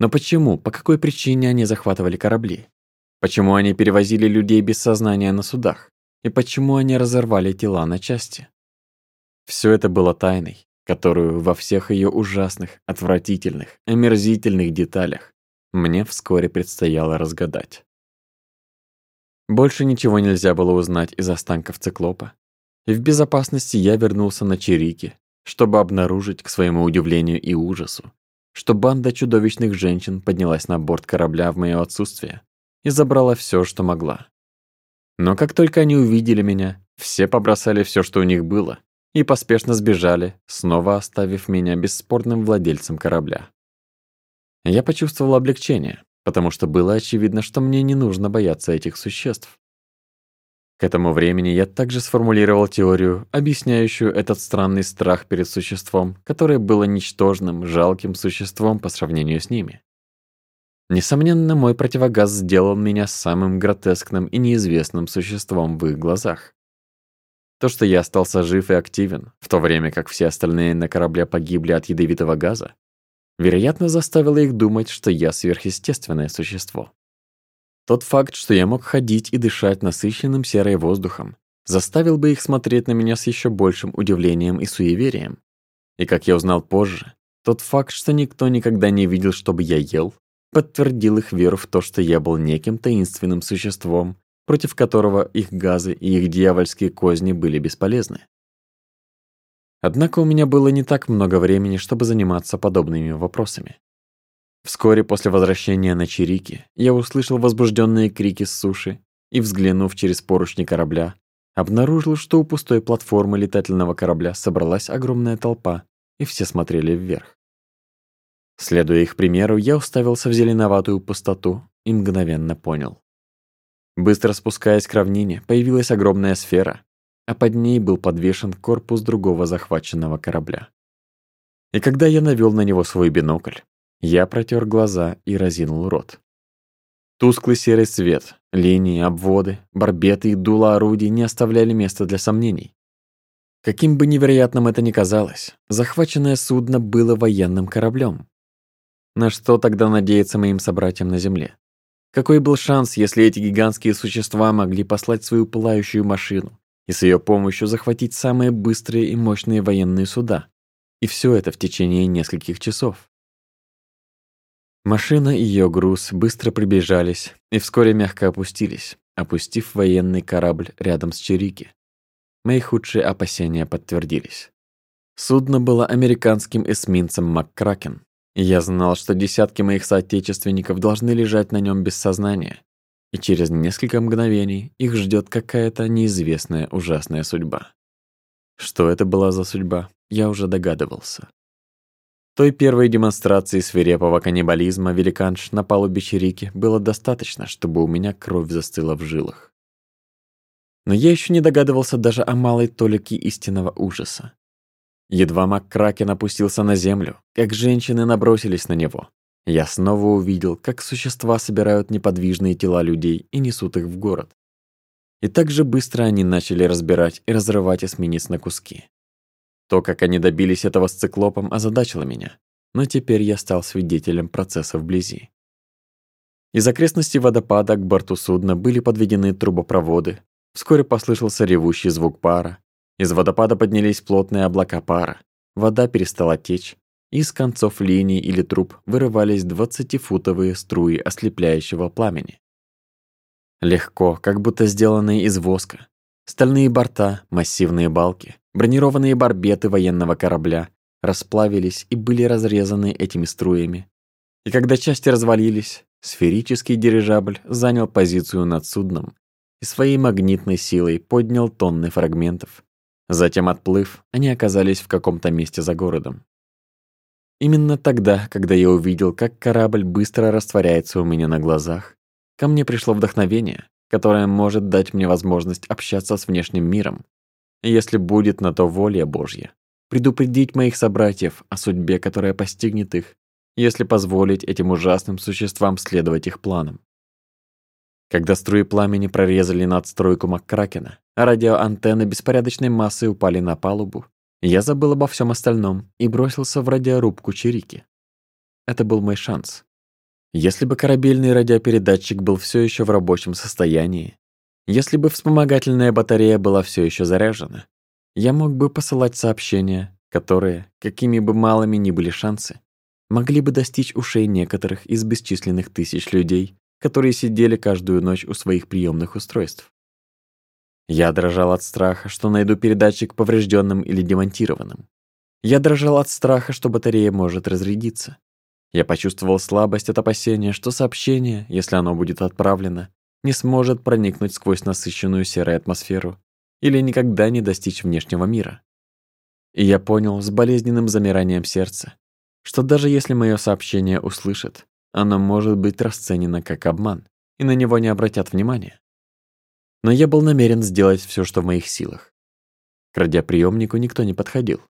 Но почему, по какой причине они захватывали корабли? Почему они перевозили людей без сознания на судах? И почему они разорвали тела на части? Все это было тайной, которую во всех ее ужасных, отвратительных, омерзительных деталях мне вскоре предстояло разгадать. Больше ничего нельзя было узнать из останков циклопа. И в безопасности я вернулся на Чирики, чтобы обнаружить, к своему удивлению и ужасу, что банда чудовищных женщин поднялась на борт корабля в мое отсутствие и забрала все, что могла. Но как только они увидели меня, все побросали все, что у них было, и поспешно сбежали, снова оставив меня бесспорным владельцем корабля. Я почувствовал облегчение, потому что было очевидно, что мне не нужно бояться этих существ. К этому времени я также сформулировал теорию, объясняющую этот странный страх перед существом, которое было ничтожным, жалким существом по сравнению с ними. Несомненно, мой противогаз сделал меня самым гротескным и неизвестным существом в их глазах. То, что я остался жив и активен, в то время как все остальные на корабле погибли от ядовитого газа, вероятно, заставило их думать, что я сверхъестественное существо. Тот факт, что я мог ходить и дышать насыщенным серой воздухом, заставил бы их смотреть на меня с еще большим удивлением и суеверием. И как я узнал позже, тот факт, что никто никогда не видел, чтобы я ел, подтвердил их веру в то, что я был неким таинственным существом, против которого их газы и их дьявольские козни были бесполезны. Однако у меня было не так много времени, чтобы заниматься подобными вопросами. Вскоре после возвращения на Чирики я услышал возбужденные крики с суши и, взглянув через поручни корабля, обнаружил, что у пустой платформы летательного корабля собралась огромная толпа, и все смотрели вверх. Следуя их примеру, я уставился в зеленоватую пустоту и мгновенно понял. Быстро спускаясь к равнине, появилась огромная сфера, а под ней был подвешен корпус другого захваченного корабля. И когда я навел на него свой бинокль, я протер глаза и разинул рот. Тусклый серый свет, линии, обводы, барбеты и дула орудий не оставляли места для сомнений. Каким бы невероятным это ни казалось, захваченное судно было военным кораблем. На что тогда надеяться моим собратьям на Земле? Какой был шанс, если эти гигантские существа могли послать свою пылающую машину, и с ее помощью захватить самые быстрые и мощные военные суда. И все это в течение нескольких часов. Машина и ее груз быстро приближались и вскоре мягко опустились, опустив военный корабль рядом с Чирики. Мои худшие опасения подтвердились. Судно было американским эсминцем МакКракен, я знал, что десятки моих соотечественников должны лежать на нем без сознания, и через несколько мгновений их ждет какая-то неизвестная ужасная судьба. Что это была за судьба, я уже догадывался. Той первой демонстрации свирепого каннибализма великанш на палубе Чирики было достаточно, чтобы у меня кровь застыла в жилах. Но я еще не догадывался даже о малой толике истинного ужаса. Едва Маккракен опустился на землю, как женщины набросились на него, я снова увидел, как существа собирают неподвижные тела людей и несут их в город. И так же быстро они начали разбирать и разрывать эсминец на куски. То, как они добились этого с циклопом, озадачило меня. Но теперь я стал свидетелем процесса вблизи. Из окрестностей водопада к борту судна были подведены трубопроводы. Вскоре послышался ревущий звук пара. Из водопада поднялись плотные облака пара. Вода перестала течь, из концов линий или труб вырывались двадцатифутовые струи ослепляющего пламени. Легко, как будто сделанные из воска. Стальные борта, массивные балки, бронированные барбеты военного корабля расплавились и были разрезаны этими струями. И когда части развалились, сферический дирижабль занял позицию над судном и своей магнитной силой поднял тонны фрагментов. Затем отплыв, они оказались в каком-то месте за городом. Именно тогда, когда я увидел, как корабль быстро растворяется у меня на глазах, ко мне пришло вдохновение, которое может дать мне возможность общаться с внешним миром, если будет на то воля Божья, предупредить моих собратьев о судьбе, которая постигнет их, если позволить этим ужасным существам следовать их планам. Когда струи пламени прорезали надстройку Маккракена, а радиоантенны беспорядочной массы упали на палубу, я забыл обо всем остальном и бросился в радиорубку Чирики. Это был мой шанс. Если бы корабельный радиопередатчик был все еще в рабочем состоянии, если бы вспомогательная батарея была все еще заряжена, я мог бы посылать сообщения, которые, какими бы малыми ни были шансы, могли бы достичь ушей некоторых из бесчисленных тысяч людей, которые сидели каждую ночь у своих приемных устройств. Я дрожал от страха, что найду передатчик поврежденным или демонтированным. Я дрожал от страха, что батарея может разрядиться. Я почувствовал слабость от опасения, что сообщение, если оно будет отправлено, не сможет проникнуть сквозь насыщенную серую атмосферу или никогда не достичь внешнего мира. И я понял с болезненным замиранием сердца, что даже если мое сообщение услышат, оно может быть расценено как обман, и на него не обратят внимания но я был намерен сделать все, что в моих силах. К радиоприемнику никто не подходил.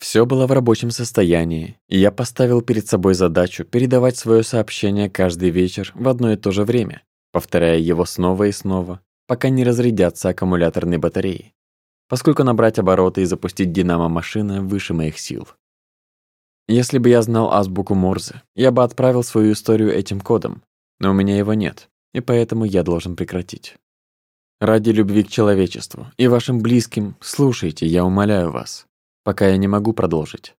Все было в рабочем состоянии, и я поставил перед собой задачу передавать свое сообщение каждый вечер в одно и то же время, повторяя его снова и снова, пока не разрядятся аккумуляторные батареи, поскольку набрать обороты и запустить динамо машины выше моих сил. Если бы я знал азбуку Морзе, я бы отправил свою историю этим кодом, но у меня его нет, и поэтому я должен прекратить. Ради любви к человечеству и вашим близким слушайте, я умоляю вас, пока я не могу продолжить.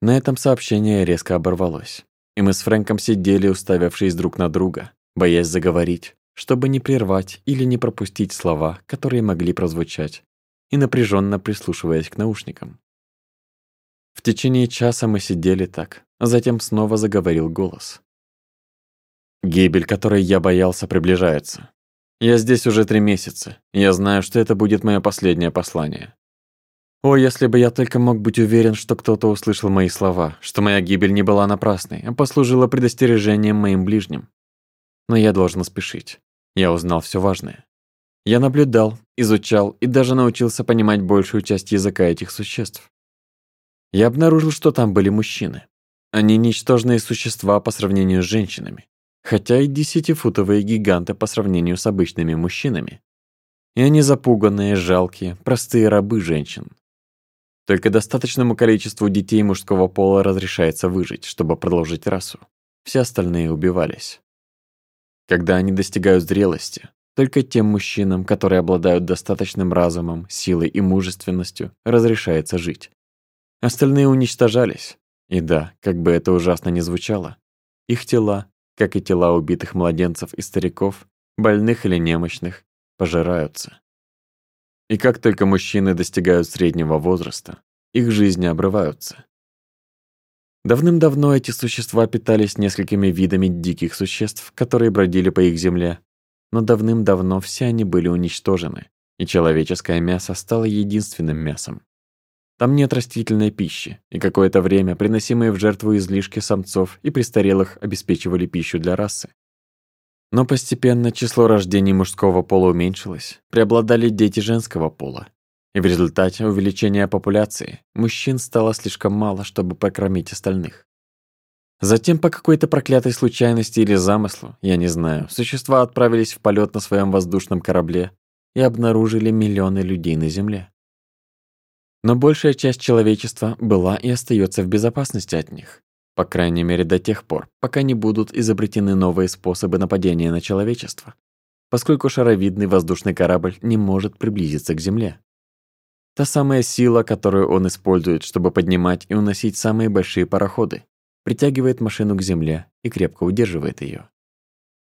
На этом сообщение резко оборвалось, и мы с Фрэнком сидели, уставившись друг на друга, боясь заговорить, чтобы не прервать или не пропустить слова, которые могли прозвучать, и напряженно прислушиваясь к наушникам. В течение часа мы сидели так, а затем снова заговорил голос. Гибель, которой я боялся, приближается. Я здесь уже три месяца. Я знаю, что это будет мое последнее послание. О, если бы я только мог быть уверен, что кто-то услышал мои слова, что моя гибель не была напрасной, а послужила предостережением моим ближним. Но я должен спешить. Я узнал все важное. Я наблюдал, изучал и даже научился понимать большую часть языка этих существ. Я обнаружил, что там были мужчины. Они ничтожные существа по сравнению с женщинами хотя и десятифутовые гиганты по сравнению с обычными мужчинами. И они запуганные, жалкие, простые рабы женщин. Только достаточному количеству детей мужского пола разрешается выжить, чтобы продолжить расу. Все остальные убивались. Когда они достигают зрелости, только тем мужчинам, которые обладают достаточным разумом, силой и мужественностью, разрешается жить. Остальные уничтожались. И да, как бы это ужасно ни звучало, их тела как и тела убитых младенцев и стариков, больных или немощных, пожираются. И как только мужчины достигают среднего возраста, их жизни обрываются. Давным-давно эти существа питались несколькими видами диких существ, которые бродили по их земле, но давным-давно все они были уничтожены, и человеческое мясо стало единственным мясом. Там нет растительной пищи, и какое-то время приносимые в жертву излишки самцов и престарелых обеспечивали пищу для расы. Но постепенно число рождений мужского пола уменьшилось, преобладали дети женского пола. И в результате увеличения популяции мужчин стало слишком мало, чтобы покормить остальных. Затем по какой-то проклятой случайности или замыслу, я не знаю, существа отправились в полет на своем воздушном корабле и обнаружили миллионы людей на Земле. Но большая часть человечества была и остается в безопасности от них. По крайней мере, до тех пор, пока не будут изобретены новые способы нападения на человечество. Поскольку шаровидный воздушный корабль не может приблизиться к Земле. Та самая сила, которую он использует, чтобы поднимать и уносить самые большие пароходы, притягивает машину к Земле и крепко удерживает ее.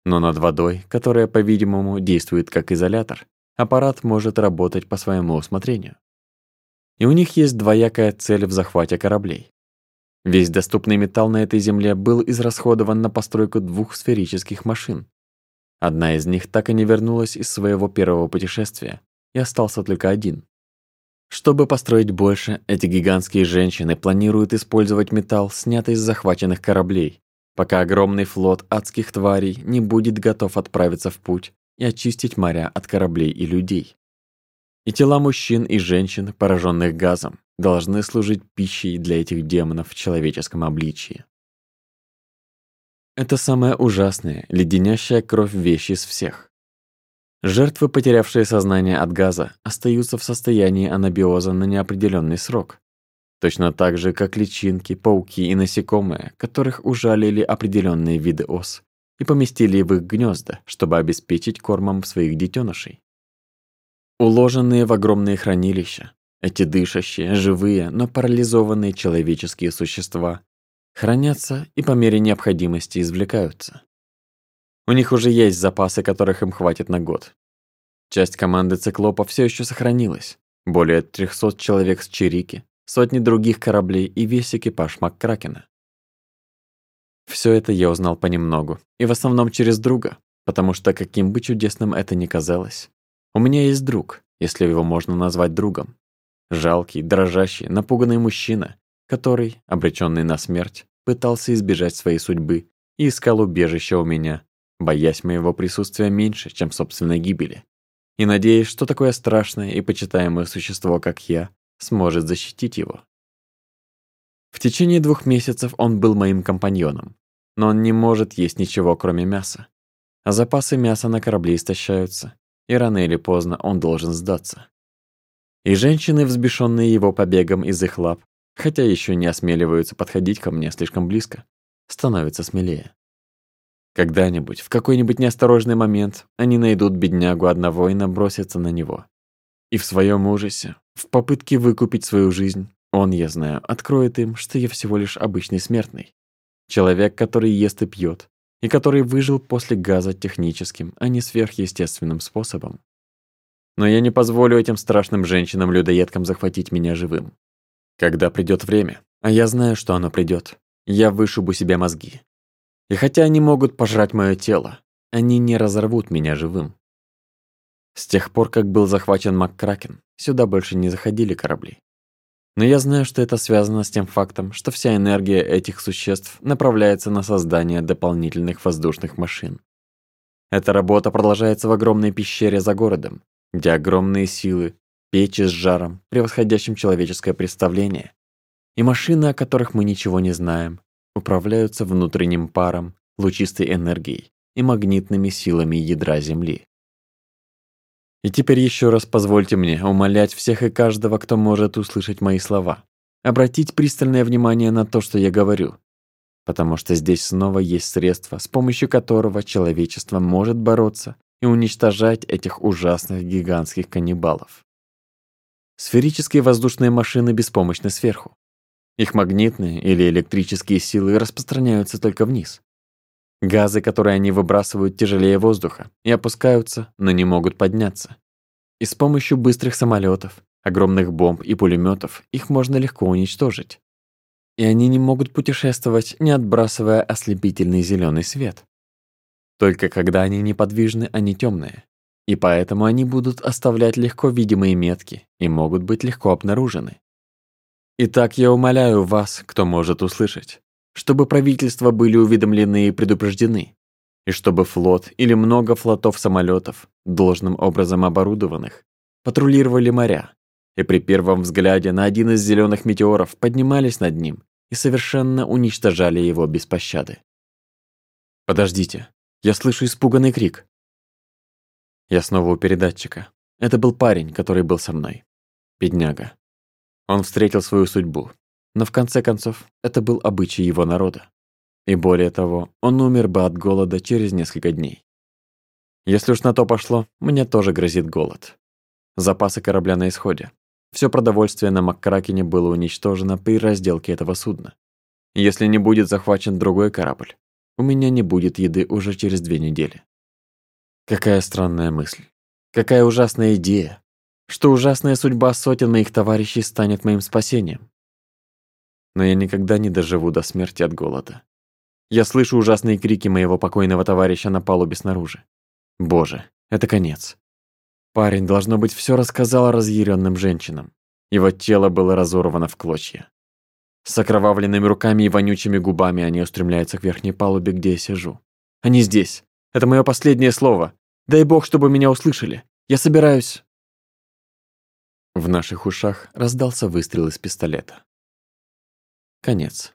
Но над водой, которая, по-видимому, действует как изолятор, аппарат может работать по своему усмотрению и у них есть двоякая цель в захвате кораблей. Весь доступный металл на этой земле был израсходован на постройку двух сферических машин. Одна из них так и не вернулась из своего первого путешествия, и остался только один. Чтобы построить больше, эти гигантские женщины планируют использовать металл, снятый с захваченных кораблей, пока огромный флот адских тварей не будет готов отправиться в путь и очистить моря от кораблей и людей. И тела мужчин и женщин, пораженных газом, должны служить пищей для этих демонов в человеческом обличии. Это самая ужасная, леденящая кровь вещь из всех. Жертвы, потерявшие сознание от газа, остаются в состоянии анабиоза на неопределенный срок. Точно так же, как личинки, пауки и насекомые, которых ужалили определенные виды ос и поместили в их гнезда, чтобы обеспечить кормом своих детенышей. Уложенные в огромные хранилища, эти дышащие, живые, но парализованные человеческие существа хранятся и по мере необходимости извлекаются. У них уже есть запасы, которых им хватит на год. Часть команды «Циклопа» все еще сохранилась. Более 300 человек с Чирики, сотни других кораблей и весь экипаж МакКракена. Все это я узнал понемногу, и в основном через друга, потому что каким бы чудесным это ни казалось, у меня есть друг, если его можно назвать другом. Жалкий, дрожащий, напуганный мужчина, который, обреченный на смерть, пытался избежать своей судьбы и искал убежище у меня, боясь моего присутствия меньше, чем собственной гибели. И надеясь, что такое страшное и почитаемое существо, как я, сможет защитить его. В течение двух месяцев он был моим компаньоном, но он не может есть ничего, кроме мяса. А запасы мяса на корабле истощаются, и рано или поздно он должен сдаться. И женщины, взбешенные его побегом из их лап, хотя еще не осмеливаются подходить ко мне слишком близко, становятся смелее. Когда-нибудь, в какой-нибудь неосторожный момент, они найдут беднягу одного и набросятся на него. И в своем ужасе, в попытке выкупить свою жизнь, он, я знаю, откроет им, что я всего лишь обычный смертный. Человек, который ест и пьет, и который выжил после газа техническим, а не сверхъестественным способом. Но я не позволю этим страшным женщинам-людоедкам захватить меня живым. Когда придет время, а я знаю, что оно придет, я вышибу себе мозги. И хотя они могут пожрать мое тело, они не разорвут меня живым. С тех пор, как был захвачен МакКракен, сюда больше не заходили корабли. Но я знаю, что это связано с тем фактом, что вся энергия этих существ направляется на создание дополнительных воздушных машин. Эта работа продолжается в огромной пещере за городом, где огромные силы, печи с жаром, превосходящим человеческое представление, и машины, о которых мы ничего не знаем, управляются внутренним паром, лучистой энергией и магнитными силами ядра Земли. И теперь еще раз позвольте мне умолять всех и каждого, кто может услышать мои слова, обратить пристальное внимание на то, что я говорю, потому что здесь снова есть средство, с помощью которого человечество может бороться и уничтожать этих ужасных гигантских каннибалов. Сферические воздушные машины беспомощны сверху. Их магнитные или электрические силы распространяются только вниз. Газы, которые они выбрасывают, тяжелее воздуха и опускаются, но не могут подняться. И с помощью быстрых самолетов, огромных бомб и пулеметов их можно легко уничтожить. И они не могут путешествовать, не отбрасывая ослепительный зеленый свет. Только когда они неподвижны, они темные. И поэтому они будут оставлять легко видимые метки и могут быть легко обнаружены. Итак, я умоляю вас, кто может услышать, чтобы правительства были уведомлены и предупреждены, и чтобы флот или много флотов самолетов, должным образом оборудованных, патрулировали моря, и при первом взгляде на один из зеленых метеоров поднимались над ним и совершенно уничтожали его без пощады. «Подождите, я слышу испуганный крик». Я снова у передатчика. Это был парень, который был со мной. Бедняга. Он встретил свою судьбу, но в конце концов, это был обычай его народа. И более того, он умер бы от голода через несколько дней. Если уж на то пошло, мне тоже грозит голод. Запасы корабля на исходе. Все продовольствие на Маккракене было уничтожено при разделке этого судна. Если не будет захвачен другой корабль, у меня не будет еды уже через две недели. Какая странная мысль. Какая ужасная идея. Что ужасная судьба сотен моих товарищей станет моим спасением но я никогда не доживу до смерти от голода. Я слышу ужасные крики моего покойного товарища на палубе снаружи. Боже, это конец. Парень, должно быть, все рассказал разъяренным женщинам. Его тело было разорвано в клочья. С окровавленными руками и вонючими губами они устремляются к верхней палубе, где я сижу. Они здесь. Это моё последнее слово. Дай бог, чтобы меня услышали. Я собираюсь. В наших ушах раздался выстрел из пистолета. Конец.